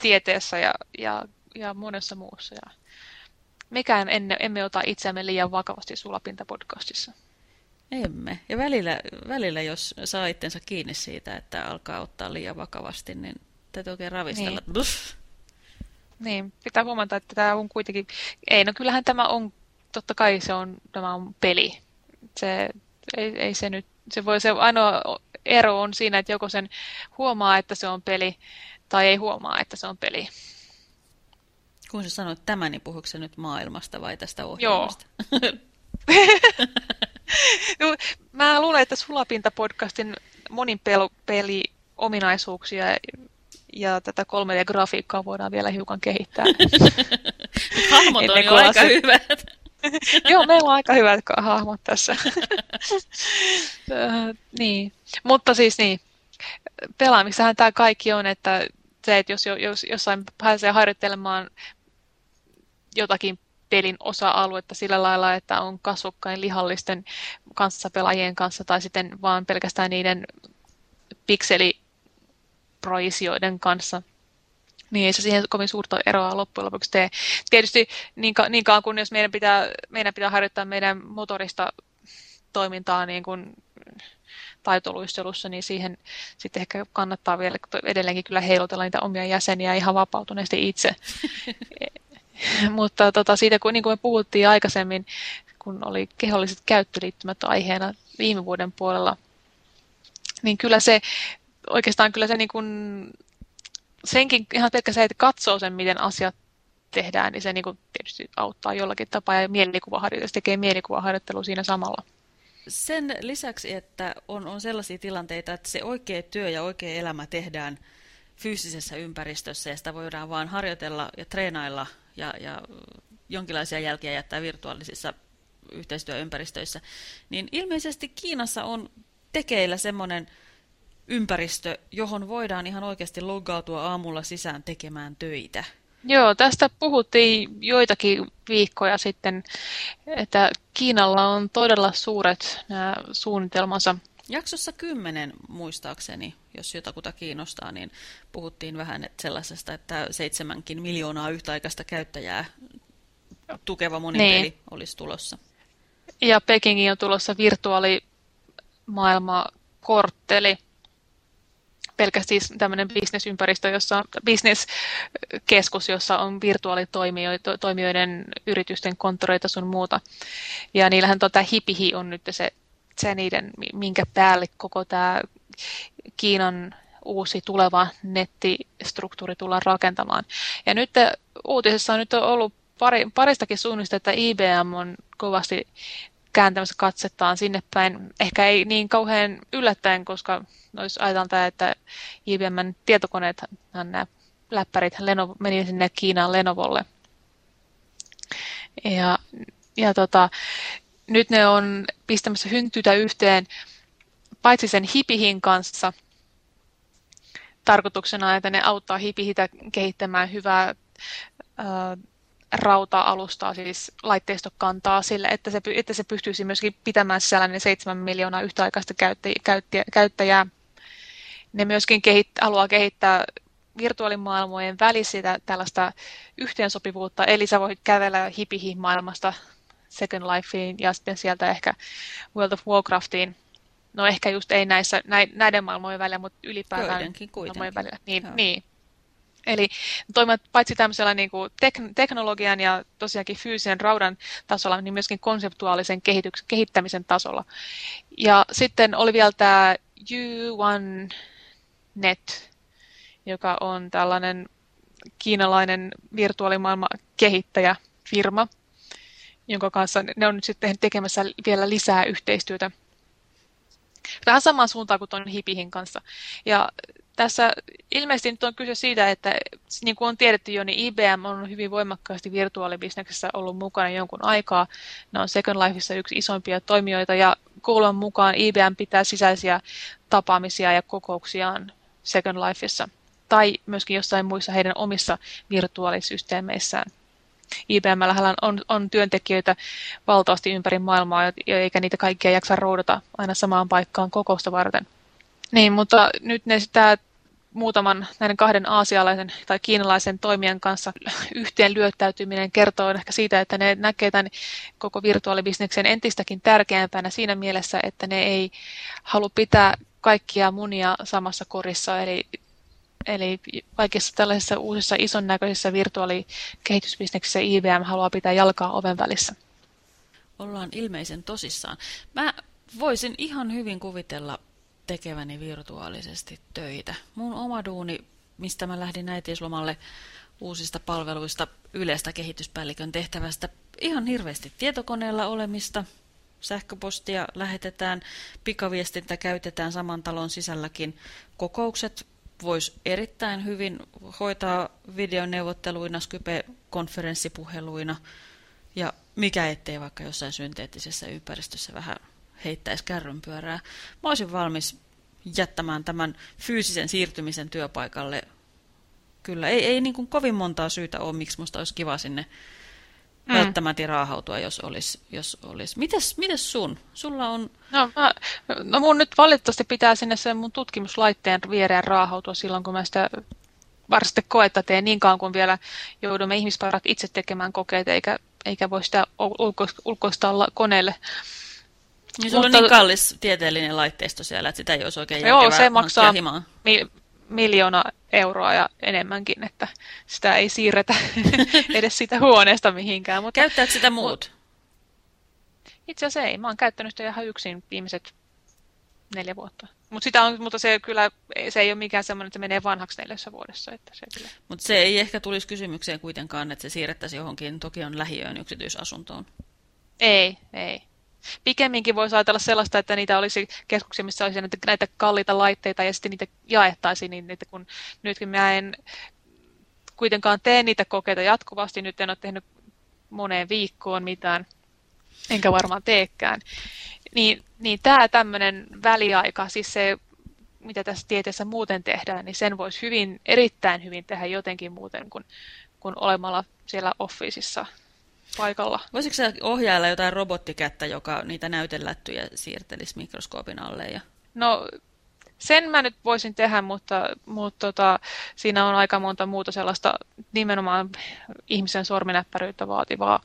tieteessä ja, ja, ja monessa muussa. Ja mekään enne, emme ota itseämme liian vakavasti Sulapinta-podcastissa. Emme. Ja välillä, välillä, jos saa itsensä kiinni siitä, että alkaa ottaa liian vakavasti, niin täytyy oikein ravistella. Niin. Niin, pitää huomata, että tämä on kuitenkin... Ei, no kyllähän tämä on, totta kai se on, tämä on peli. Se, ei, ei se nyt, se voi, se ainoa ero on siinä, että joko sen huomaa, että se on peli, tai ei huomaa, että se on peli. Kun sä sanoit tämän, niin puhuuko se nyt maailmasta vai tästä ohjelmasta? Joo. no, [LAUGHS] mä luulen, että Sulapinta-podcastin monin peli ominaisuuksia ja tätä 3D-grafiikkaa voidaan vielä hiukan kehittää. [LAUGHS] Hahmot on jo aika hyvät. [LAUGHS] Joo, meillä on aika hyvät hahmot tässä. niin, mutta siis niin, pelaamissahan tämä kaikki on, että se, että jos, jos jossain pääsee harjoittelemaan jotakin pelin osa-aluetta sillä lailla, että on kasvokkain lihallisten kanssa pelaajien kanssa tai sitten vaan pelkästään niiden pikseliproisioiden kanssa, niin ei se siihen kovin suurta eroa loppujen lopuksi tee. Tietysti niin, ka, niin kauan kun jos meidän pitää, meidän pitää harjoittaa meidän motorista toimintaa niin kuin taitoluistelussa, niin siihen sitten ehkä kannattaa vielä edelleenkin kyllä heilutella niitä omia jäseniä ihan vapautuneesti itse. [LAUGHS] Mutta tota, siitä, kun, niin kuin me puhuttiin aikaisemmin, kun oli keholliset käyttöliittymät aiheena viime vuoden puolella, niin kyllä se, oikeastaan kyllä se niin kuin, senkin ihan pelkkä se, että katsoo sen, miten asiat tehdään, niin se niin kuin tietysti auttaa jollakin tapaa ja mielikuvaharjoitus tekee mielikuvaharjoittelu siinä samalla. Sen lisäksi, että on, on sellaisia tilanteita, että se oikea työ ja oikea elämä tehdään fyysisessä ympäristössä ja sitä voidaan vaan harjoitella ja treenailla ja, ja jonkinlaisia jälkiä jättää virtuaalisissa yhteistyöympäristöissä, niin ilmeisesti Kiinassa on tekeillä semmoinen ympäristö, johon voidaan ihan oikeasti loggautua aamulla sisään tekemään töitä. Joo, tästä puhuttiin joitakin viikkoja sitten, että Kiinalla on todella suuret nämä suunnitelmansa. Jaksossa kymmenen muistaakseni, jos jotakuta kiinnostaa, niin puhuttiin vähän että sellaisesta, että seitsemänkin miljoonaa yhtäaikaista käyttäjää tukeva monipeli niin. olisi tulossa. Ja Pekingin on tulossa virtuaalimaailmakortteli, pelkästään siis tämmöinen bisnesympäristö, jossa bisneskeskus, jossa on virtuaalitoimijoiden yritysten konttoreita sun muuta. Ja niillähän tota hipihi on nyt se, se niiden, minkä päälle koko tämä Kiinan uusi tuleva nettistruktuuri tullaan rakentamaan. Ja nyt uutisessa on nyt ollut pari, paristakin suunnista, että IBM on kovasti kääntämässä katsettaan sinne päin. Ehkä ei niin kauhean yllättäen, koska jos ajatellaan, että IBMn tietokoneet, nämä läppärit Lenovo, meni sinne Kiinaan Lenovolle. Ja, ja tota, nyt ne on pistämässä hyntytä yhteen paitsi sen hipihin kanssa, tarkoituksena, että ne auttaa hipihitä kehittämään hyvää rauta-alustaa, siis laitteistokantaa sille, että se, että se pystyisi myöskin pitämään sisällä ne 7 miljoonaa yhtäaikaista käyttäjää. Ne myöskin kehit, haluaa kehittää virtuaalimaailmojen välistä tällaista yhteensopivuutta, eli sä voit kävellä hipihi maailmasta Second Lifeen ja sitten sieltä ehkä World of Warcraftiin. No ehkä just ei näissä, näiden maailmojen välillä, mutta ylipäätään maailmojen välillä. Niin, niin. Eli toimivat paitsi tämmöisellä niin kuin tek- teknologian ja tosiaankin fyysisen raudan tasolla, niin myöskin konseptuaalisen kehittämisen tasolla. Ja sitten oli vielä tämä U1Net, joka on tällainen kiinalainen virtuaalimaailman kehittäjäfirma, jonka kanssa ne on nyt sitten tekemässä vielä lisää yhteistyötä. Vähän samaan suuntaan kuin tuon Hipihin kanssa. Ja tässä ilmeisesti nyt on kyse siitä, että niin kuin on tiedetty jo, niin IBM on hyvin voimakkaasti virtuaalibisneksessä ollut mukana jonkun aikaa. Ne on Second Lifeissa yksi isompia toimijoita ja kuulon mukaan IBM pitää sisäisiä tapaamisia ja kokouksiaan Second Lifeissa tai myöskin jossain muissa heidän omissa virtuaalisysteemeissään. IBM on, on työntekijöitä valtavasti ympäri maailmaa, eikä niitä kaikkia jaksa roudata aina samaan paikkaan kokousta varten. Niin, mutta nyt ne sitä muutaman näiden kahden aasialaisen tai kiinalaisen toimijan kanssa yhteen lyöttäytyminen kertoo ehkä siitä, että ne näkee tämän koko virtuaalibisneksen entistäkin tärkeämpänä siinä mielessä, että ne ei halua pitää kaikkia munia samassa korissa, eli Eli kaikissa tällaisissa uusissa ison näköisissä virtuaalikehitysbisneksissä IBM haluaa pitää jalkaa oven välissä. Ollaan ilmeisen tosissaan. Mä voisin ihan hyvin kuvitella tekeväni virtuaalisesti töitä. Mun oma duuni, mistä mä lähdin äitiyslomalle uusista palveluista yleistä kehityspäällikön tehtävästä, ihan hirveästi tietokoneella olemista, sähköpostia lähetetään, pikaviestintä käytetään saman talon sisälläkin, kokoukset voisi erittäin hyvin hoitaa videoneuvotteluina, Skype-konferenssipuheluina ja mikä ettei vaikka jossain synteettisessä ympäristössä vähän heittäisi kärrynpyörää. Mä olisin valmis jättämään tämän fyysisen siirtymisen työpaikalle. Kyllä, ei, ei niin kuin kovin montaa syytä ole, miksi musta olisi kiva sinne mm. välttämättä raahautua, jos olisi. Jos olisi. Mites, mites sun? Sulla on... No, mä, no mun nyt valitettavasti pitää sinne sen mun tutkimuslaitteen viereen raahautua silloin, kun mä sitä varsinaisesti koetta teen niin kauan, kun vielä joudumme ihmisparat itse tekemään kokeita, eikä, eikä voi sitä ulkoistaa koneelle. Niin sulla Mutta, on niin kallis tieteellinen laitteisto siellä, että sitä ei olisi oikein Joo, se maksaa mi miljoona euroa ja enemmänkin, että sitä ei siirretä [LAUGHS] edes sitä huoneesta mihinkään. Mutta, Käyttääkö sitä muut? Itse asiassa ei. Mä oon käyttänyt sitä ihan yksin viimeiset neljä vuotta. Mut sitä on, mutta se, kyllä, se ei ole mikään semmoinen, että se menee vanhaksi neljässä vuodessa. Että se kyllä... Mutta se ei ehkä tulisi kysymykseen kuitenkaan, että se siirrettäisiin johonkin Tokion lähiöön yksityisasuntoon. Ei, ei. Pikemminkin voisi ajatella sellaista, että niitä olisi keskuksia, missä olisi näitä, näitä kalliita laitteita ja sitten niitä jaettaisiin, niin että kun nytkin mä en kuitenkaan tee niitä kokeita jatkuvasti, nyt en ole tehnyt moneen viikkoon mitään, enkä varmaan teekään, niin, niin tämä tämmöinen väliaika, siis se mitä tässä tieteessä muuten tehdään, niin sen voisi hyvin, erittäin hyvin tehdä jotenkin muuten kuin, kuin olemalla siellä officeissa paikalla. Voisitko sä ohjailla jotain robottikättä, joka niitä näytelättyjä siirtelisi mikroskoopin alle? Ja... No sen mä nyt voisin tehdä, mutta, mutta tota, siinä on aika monta muuta sellaista nimenomaan ihmisen sorminäppäryyttä vaativaa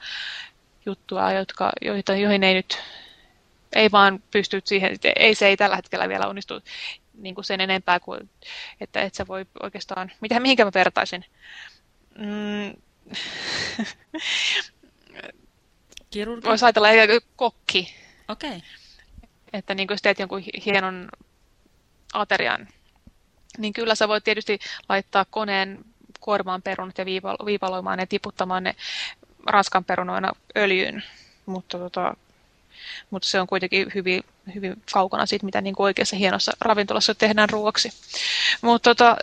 juttua, jotka, joita, joihin ei nyt ei vaan pysty siihen, ei se ei tällä hetkellä vielä onnistu niin kuin sen enempää kuin, että et sä voi oikeastaan, mitä, mihinkä mä vertaisin? Mm, [LAUGHS] Kirurgi? Voisi ajatella kokki. Okei. Okay. Että niin jos teet jonkun hienon aterian, niin kyllä sä voit tietysti laittaa koneen kuormaan perunat ja viipaloimaan ja tiputtamaan ne raskan perunoina öljyyn, mutta, tota, mutta se on kuitenkin hyvin, hyvin kaukana siitä, mitä niin kuin oikeassa hienossa ravintolassa tehdään ruoksi. Mutta tota,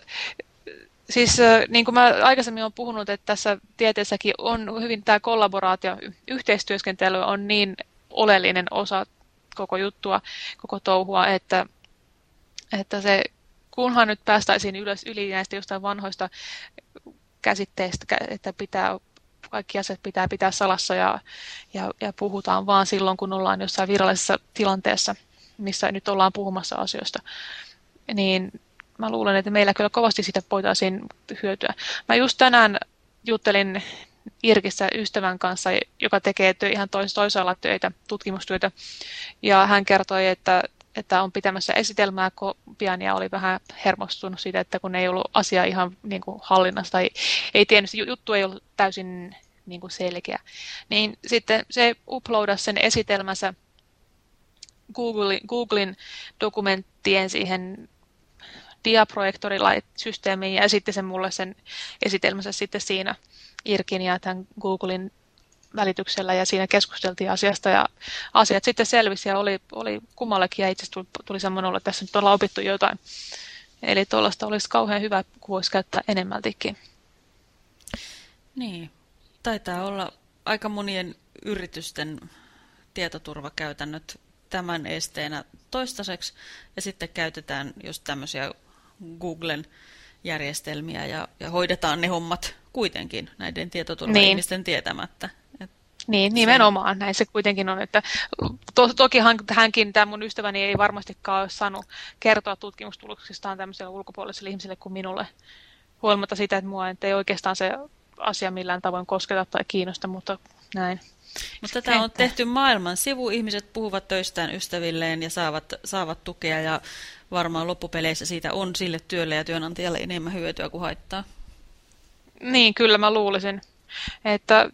Siis niin kuin mä aikaisemmin olen puhunut, että tässä tieteessäkin on hyvin tämä kollaboraatio, yhteistyöskentely on niin oleellinen osa koko juttua, koko touhua, että, että se, kunhan nyt päästäisiin ylös yli näistä jostain vanhoista käsitteistä, että pitää, kaikki asiat pitää pitää salassa ja, ja, ja puhutaan vaan silloin, kun ollaan jossain virallisessa tilanteessa, missä nyt ollaan puhumassa asioista, niin mä luulen, että meillä kyllä kovasti sitä voitaisiin hyötyä. Mä just tänään juttelin Irkissä ystävän kanssa, joka tekee ihan tois, toisaalla töitä, tutkimustyötä, ja hän kertoi, että, että on pitämässä esitelmää pian ja oli vähän hermostunut siitä, että kun ei ollut asia ihan niin kuin hallinnassa tai ei tiennyt, juttu ei ollut täysin niin kuin selkeä. Niin sitten se uploadasi sen esitelmänsä Googlein, Googlein dokumenttien siihen diaprojektorisysteemiin ja esitti sen mulle sen esitelmänsä sitten siinä Irkin ja tämän Googlein välityksellä ja siinä keskusteltiin asiasta ja asiat sitten selvisi ja oli, oli kummallekin ja itse tuli, tuli semmoinen olla, että tässä nyt ollaan opittu jotain. Eli tuollaista olisi kauhean hyvä, kun voisi käyttää enemmältikin. Niin, taitaa olla aika monien yritysten tietoturvakäytännöt tämän esteenä toistaiseksi ja sitten käytetään just tämmöisiä Googlen järjestelmiä ja, ja hoidetaan ne hommat kuitenkin näiden tietoturva-ihmisten niin. tietämättä. Et niin, nimenomaan näin se kuitenkin on. Että to, tokihan hänkin, tämä mun ystäväni ei varmastikaan ole saanut kertoa tutkimustuloksistaan tämmöiselle ulkopuoliselle ihmiselle kuin minulle. Huolimatta sitä, että mua ei oikeastaan se asia millään tavoin kosketa tai kiinnosta, mutta näin. Mutta tätä on tehty maailman sivu. Ihmiset puhuvat töistään ystävilleen ja saavat, saavat tukea ja varmaan loppupeleissä siitä on sille työlle ja työnantajalle enemmän hyötyä kuin haittaa. Niin, kyllä mä luulisin. Että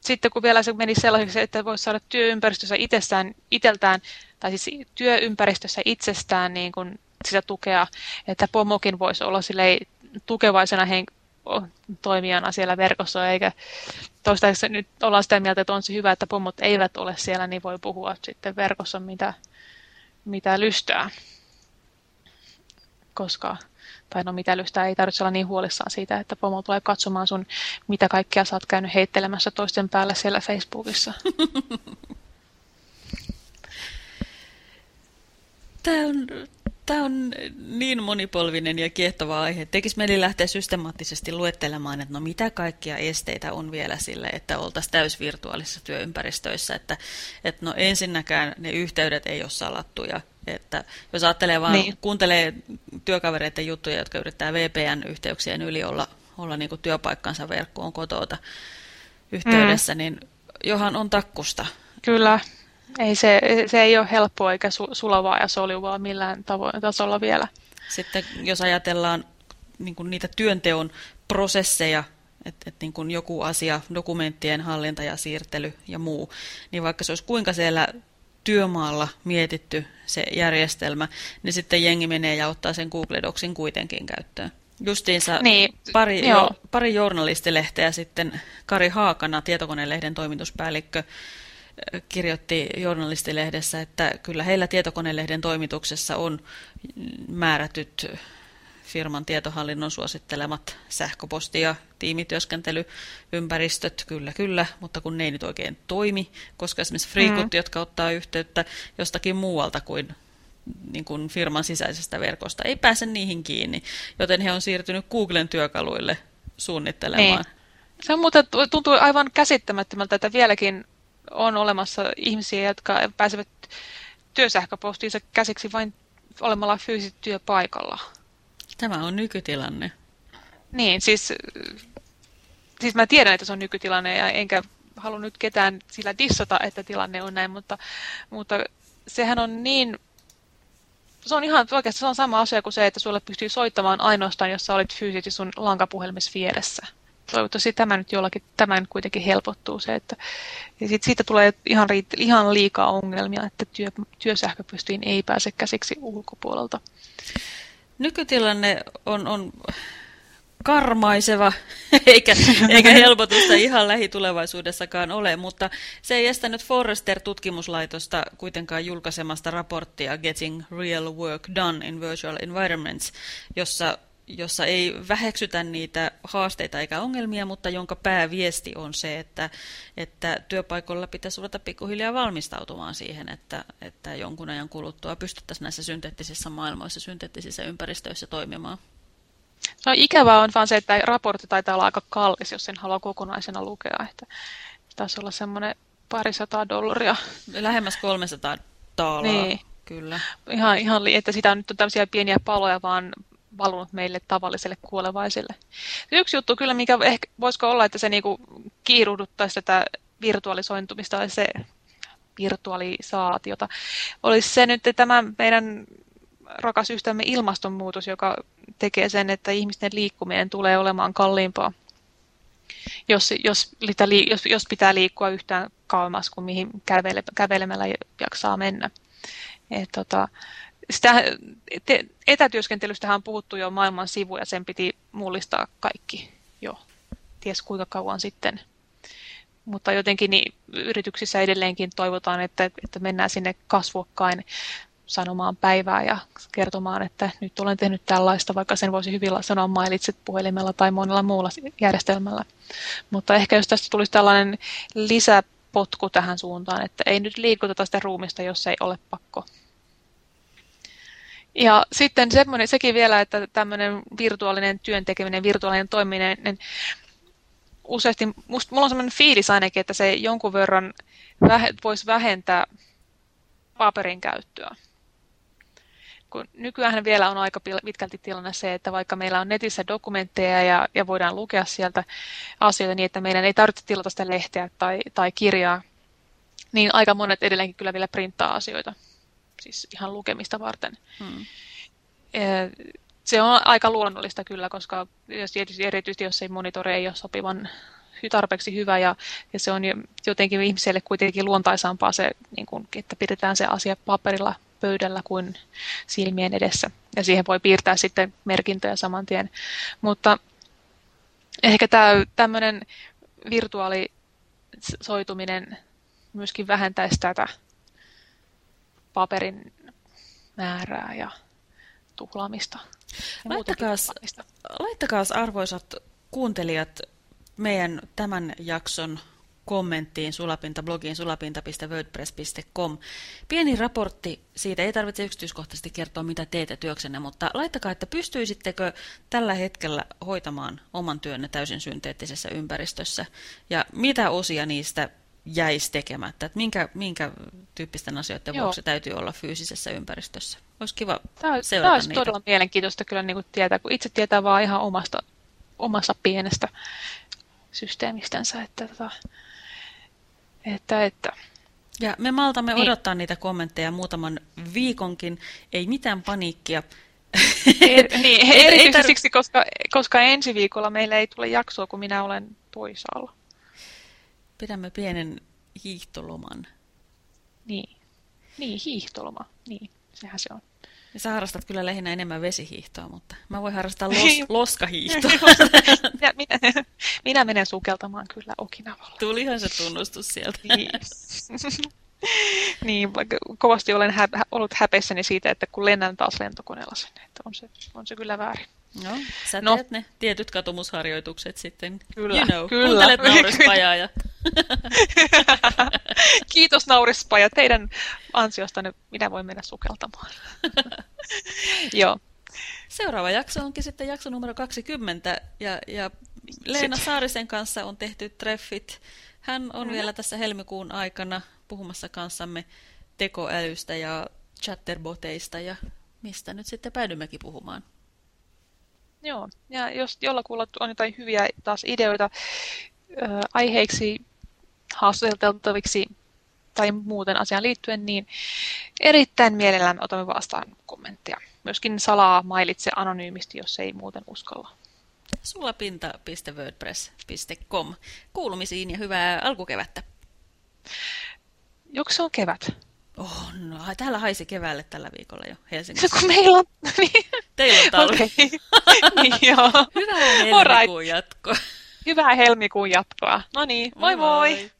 sitten kun vielä se meni sellaiseksi, että voisi saada työympäristössä itsestään, iteltään, tai siis työympäristössä itsestään niin kuin sitä tukea, että pomokin voisi olla tukevaisena hen- toimijana siellä verkossa, eikä toistaiseksi nyt ollaan sitä mieltä, että on se hyvä, että pomot eivät ole siellä, niin voi puhua sitten verkossa mitä, mitä lystää. Koska, tai no mitä lystää, ei tarvitse olla niin huolissaan siitä, että pomo tulee katsomaan sun, mitä kaikkea sä oot käynyt heittelemässä toisten päällä siellä Facebookissa. [LAUGHS] Tämä on Tämä on niin monipolvinen ja kiehtova aihe. Tekisi meidän lähteä systemaattisesti luettelemaan, että no mitä kaikkia esteitä on vielä sille, että oltaisiin täysvirtuaalisissa työympäristöissä. Että, että no ensinnäkään ne yhteydet ei ole salattuja. Että jos ajattelee vaan, niin. kuuntelee työkavereiden juttuja, jotka yrittää VPN-yhteyksien yli olla, olla niin kuin työpaikkansa verkkoon kotota yhteydessä, mm. niin johan on takkusta. Kyllä. Ei se, se ei ole helppoa eikä su, sulavaa ja soljuvaa millään tavoin, tasolla vielä. Sitten jos ajatellaan niin kuin niitä työnteon prosesseja, että et niin kuin joku asia, dokumenttien hallinta ja siirtely ja muu, niin vaikka se olisi kuinka siellä työmaalla mietitty se järjestelmä, niin sitten jengi menee ja ottaa sen Google Docsin kuitenkin käyttöön. Justiinsa niin, pari, jo, pari journalistilehteä sitten Kari Haakana, tietokonelehden toimituspäällikkö, kirjoitti journalistilehdessä, että kyllä heillä tietokonelehden toimituksessa on määrätyt firman tietohallinnon suosittelemat sähköposti- ja tiimityöskentelyympäristöt, kyllä kyllä, mutta kun ne ei nyt oikein toimi, koska esimerkiksi friikut, mm. jotka ottaa yhteyttä jostakin muualta kuin, niin kuin firman sisäisestä verkosta, ei pääse niihin kiinni, joten he on siirtynyt Googlen työkaluille suunnittelemaan. Niin. Se on muuten, tuntuu aivan käsittämättömältä, että vieläkin on olemassa ihmisiä, jotka pääsevät työsähköpostiinsa käsiksi vain olemalla fyysisesti työpaikalla. Tämä on nykytilanne. Niin, siis, siis mä tiedän, että se on nykytilanne ja enkä halua nyt ketään sillä dissata, että tilanne on näin, mutta, mutta sehän on niin, se on ihan oikeasti se on sama asia kuin se, että sulle pystyy soittamaan ainoastaan, jos sä olit fyysisesti sun lankapuhelimessa vieressä toivottavasti tämä nyt jollakin, tämän kuitenkin helpottuu se, että ja sit siitä tulee ihan, ihan liikaa ongelmia, että työ, työsähköpystiin ei pääse käsiksi ulkopuolelta. Nykytilanne on, on karmaiseva, [LAUGHS] eikä, eikä helpotusta ihan lähitulevaisuudessakaan ole, mutta se ei estänyt Forrester-tutkimuslaitosta kuitenkaan julkaisemasta raporttia Getting Real Work Done in Virtual Environments, jossa jossa ei väheksytä niitä haasteita eikä ongelmia, mutta jonka pääviesti on se, että, että työpaikoilla pitäisi ruveta pikkuhiljaa valmistautumaan siihen, että, että jonkun ajan kuluttua pystyttäisiin näissä synteettisissä maailmoissa, synteettisissä ympäristöissä toimimaan. No ikävää on vaan se, että raportti taitaa olla aika kallis, jos sen haluaa kokonaisena lukea. Että taisi olla semmoinen parisataa dollaria. Lähemmäs 300 taalaa. Niin. Kyllä. Ihan, ihan, että sitä on nyt tämmöisiä pieniä paloja vaan valunut meille tavalliselle kuolevaiselle. Yksi juttu kyllä, mikä ehkä voisiko olla, että se niinku kiiruhduttaisi tätä virtualisointumista, olisi se virtualisaatiota. Olisi se nyt tämä meidän rakas ystävämme ilmastonmuutos, joka tekee sen, että ihmisten liikkuminen tulee olemaan kalliimpaa, jos, jos, jos, jos pitää liikkua yhtään kauemmas kuin mihin kävele, kävelemällä jaksaa mennä. Et, tota, sitä, te, etätyöskentelystähän on puhuttu jo maailman sivu ja sen piti mullistaa kaikki jo ties kuinka kauan sitten. Mutta jotenkin niin yrityksissä edelleenkin toivotaan, että, että mennään sinne kasvokkain sanomaan päivää ja kertomaan, että nyt olen tehnyt tällaista, vaikka sen voisi hyvin sanoa mailitset puhelimella tai monella muulla järjestelmällä. Mutta ehkä jos tästä tulisi tällainen lisäpotku tähän suuntaan, että ei nyt liikuteta sitä ruumista, jos ei ole pakko. Ja sitten semmoinen, sekin vielä, että tämmöinen virtuaalinen työntekeminen, virtuaalinen toimiminen, niin useasti, musta, mulla on semmoinen fiilis ainakin, että se jonkun verran vähe, voisi vähentää paperin käyttöä. Kun nykyään vielä on aika pitkälti tilanne se, että vaikka meillä on netissä dokumentteja ja, ja voidaan lukea sieltä asioita niin, että meidän ei tarvitse tilata sitä lehteä tai, tai kirjaa, niin aika monet edelleenkin kyllä vielä printtaa asioita, siis ihan lukemista varten. Hmm. Se on aika luonnollista kyllä, koska jos, erityisesti jos ei monitori ei ole sopivan tarpeeksi hyvä ja, ja se on jotenkin ihmiselle kuitenkin luontaisampaa se, niin kuin, että pidetään se asia paperilla pöydällä kuin silmien edessä. Ja siihen voi piirtää sitten merkintöjä saman tien. Mutta ehkä tämä tämmöinen virtuaalisoituminen myöskin vähentäisi tätä paperin määrää ja tuhlaamista. Laittakaa, arvoisat kuuntelijat meidän tämän jakson kommenttiin sulapinta, blogiin sulapinta.wordpress.com. Pieni raportti siitä, ei tarvitse yksityiskohtaisesti kertoa, mitä teette työksenne, mutta laittakaa, että pystyisittekö tällä hetkellä hoitamaan oman työnne täysin synteettisessä ympäristössä, ja mitä osia niistä jäisi tekemättä, että minkä, minkä tyyppisten asioiden Joo. vuoksi täytyy olla fyysisessä ympäristössä. Olisi kiva tämä, seurata Tämä olisi niitä. todella mielenkiintoista kyllä niin kuin tietää, kun itse tietää vaan ihan omasta, omasta pienestä systeemistänsä, että, tota, että, että ja me maltamme niin. odottaa niitä kommentteja muutaman viikonkin, ei mitään paniikkia. Er, [LAUGHS] niin, erityisesti siksi, koska, koska ensi viikolla meillä ei tule jaksoa, kun minä olen toisaalla. Pidämme pienen hiihtoloman. Niin, niin hiihtoloma, niin, sehän se on. Ja sä harrastat kyllä lähinnä enemmän vesihiihtoa, mutta mä voin harrastaa [LAUGHS] los, loskahiihtoa. [LAUGHS] minä, minä, minä menen sukeltamaan kyllä Okinavalla. Tulihan se tunnustus sieltä. Niin. [LAUGHS] niin, kovasti olen hä ollut häpeissäni siitä, että kun lennän taas lentokoneella sen, että on se, on se kyllä väärin. No, sä no. teet ne tietyt katumusharjoitukset sitten. Kyllä, you know, kyllä. Kuuntelet [LAUGHS] naurispajaa. Ja... [LAUGHS] Kiitos naurispaja. Teidän ansiostanne minä voin mennä sukeltamaan. [LAUGHS] Joo. Seuraava jakso onkin sitten jakso numero 20 ja, ja Leena sitten. Saarisen kanssa on tehty treffit. Hän on mm. vielä tässä helmikuun aikana puhumassa kanssamme tekoälystä ja chatterboteista ja mistä nyt sitten päädymmekin puhumaan. Joo, ja jos jollakulla on jotain hyviä taas ideoita äh, aiheiksi haastateltaviksi tai muuten asiaan liittyen, niin erittäin mielellämme otamme vastaan kommentteja. Myöskin salaa mailitse anonyymisti, jos ei muuten uskalla. Sulapinta.wordpress.com. Kuulumisiin ja hyvää alkukevättä. Joko se on kevät? Oh, no, täällä haisi keväälle tällä viikolla jo Helsingissä. Kun meillä on... [LAUGHS] Niin. Teillä on talvi. Okay. [LAUGHS] niin, joo. Hyvää helmikuun jatkoa. Hyvää helmikuun jatkoa. No niin, moi moi! moi.